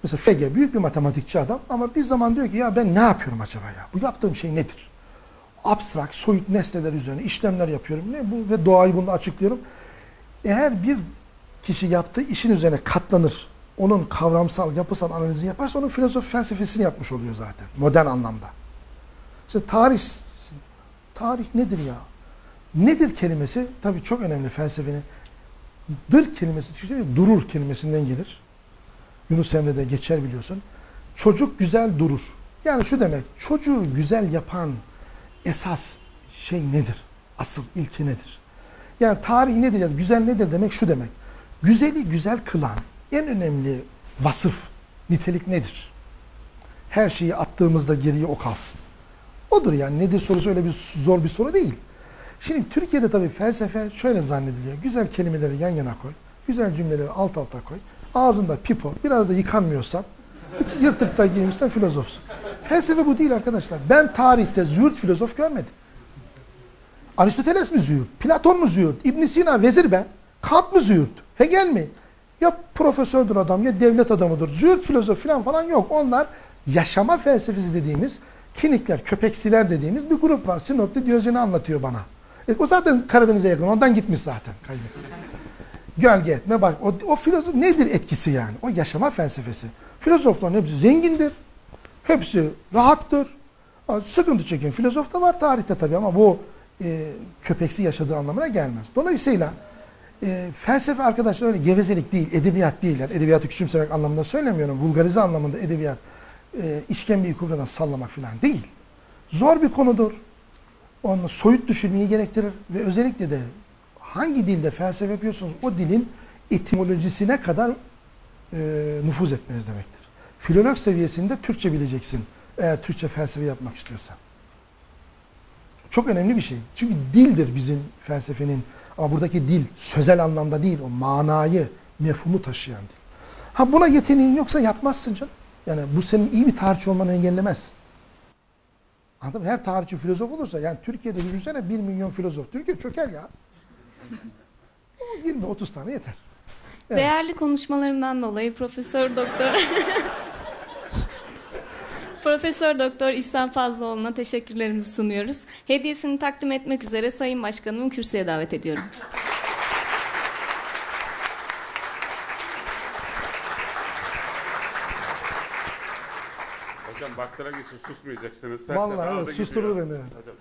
Mesela Fege büyük bir matematikçi adam ama bir zaman diyor ki ya ben ne yapıyorum acaba ya? Bu yaptığım şey nedir? Abstrak, soyut nesneler üzerine işlemler yapıyorum. Ne bu ve doğayı bunu açıklıyorum. Eğer bir kişi yaptığı işin üzerine katlanır, onun kavramsal, yapısal analizini yaparsa onun filozof felsefesini yapmış oluyor zaten modern anlamda. İşte tarih tarih nedir ya? Nedir kelimesi? Tabii çok önemli felsefenin. Dır kelimesi durur kelimesinden gelir. Yunus Emre'de geçer biliyorsun. Çocuk güzel durur. Yani şu demek, çocuğu güzel yapan esas şey nedir? Asıl ilki nedir? Yani tarih nedir ya güzel nedir demek şu demek. Güzeli güzel kılan en önemli vasıf, nitelik nedir? Her şeyi attığımızda geriye o kalsın. Odur yani nedir sorusu öyle bir zor bir soru değil. Şimdi Türkiye'de tabii felsefe şöyle zannediliyor. Güzel kelimeleri yan yana koy. Güzel cümleleri alt alta koy. Ağzında pipo, biraz da yıkanmıyorsan, yırtıkta giymişsen filozofsun. Felsefe bu değil arkadaşlar. Ben tarihte züğürt filozof görmedim. Aristoteles mi züğürt? Platon mu züğürt? ibn Sina vezir be. Kant mı züğürt? Hegel mi? Ya profesördür adam ya devlet adamıdır. Züğürt filozof falan yok. Onlar yaşama felsefesi dediğimiz kinikler, köpeksiler dediğimiz bir grup var. Sinop'ta Diyojen'i anlatıyor bana. E, o zaten Karadeniz'e yakın. Ondan gitmiş zaten. Gölge etme bak. O, o filozof nedir etkisi yani? O yaşama felsefesi. Filozofların hepsi zengindir. Hepsi rahattır. Ha, Sıkıntı çeken filozof da var tarihte tabii ama bu e, köpeksi yaşadığı anlamına gelmez. Dolayısıyla e, felsefe arkadaşlar öyle gevezelik değil, edebiyat değil. Yani edebiyatı küçümsemek anlamında söylemiyorum. Vulgarize anlamında edebiyat e, işkembeyi kubradan sallamak falan değil. Zor bir konudur. Onu soyut düşünmeyi gerektirir ve özellikle de hangi dilde felsefe yapıyorsunuz o dilin etimolojisine kadar e, nüfuz etmeniz demektir. Filolog seviyesinde Türkçe bileceksin eğer Türkçe felsefe yapmak istiyorsan. Çok önemli bir şey. Çünkü dildir bizim felsefenin ama buradaki dil sözel anlamda değil o manayı, mefhumu taşıyan dil. Ha buna yeteneğin yoksa yapmazsın canım. Yani bu senin iyi bir tarihçi olmanı engellemez. Anladın mı? Her tarihçi filozof olursa yani Türkiye'de düşünsene 1 milyon filozof. Türkiye çöker ya. O 20-30 tane yeter. Evet. Değerli konuşmalarımdan dolayı Profesör Doktor Profesör Doktor İhsan Fazlıoğlu'na teşekkürlerimizi sunuyoruz. Hediyesini takdim etmek üzere Sayın Başkanımı kürsüye davet ediyorum. Hocam baktıra gitsin susmayacaksınız. Felsefe Vallahi aldı evet, gidiyor. susturdu beni. Çok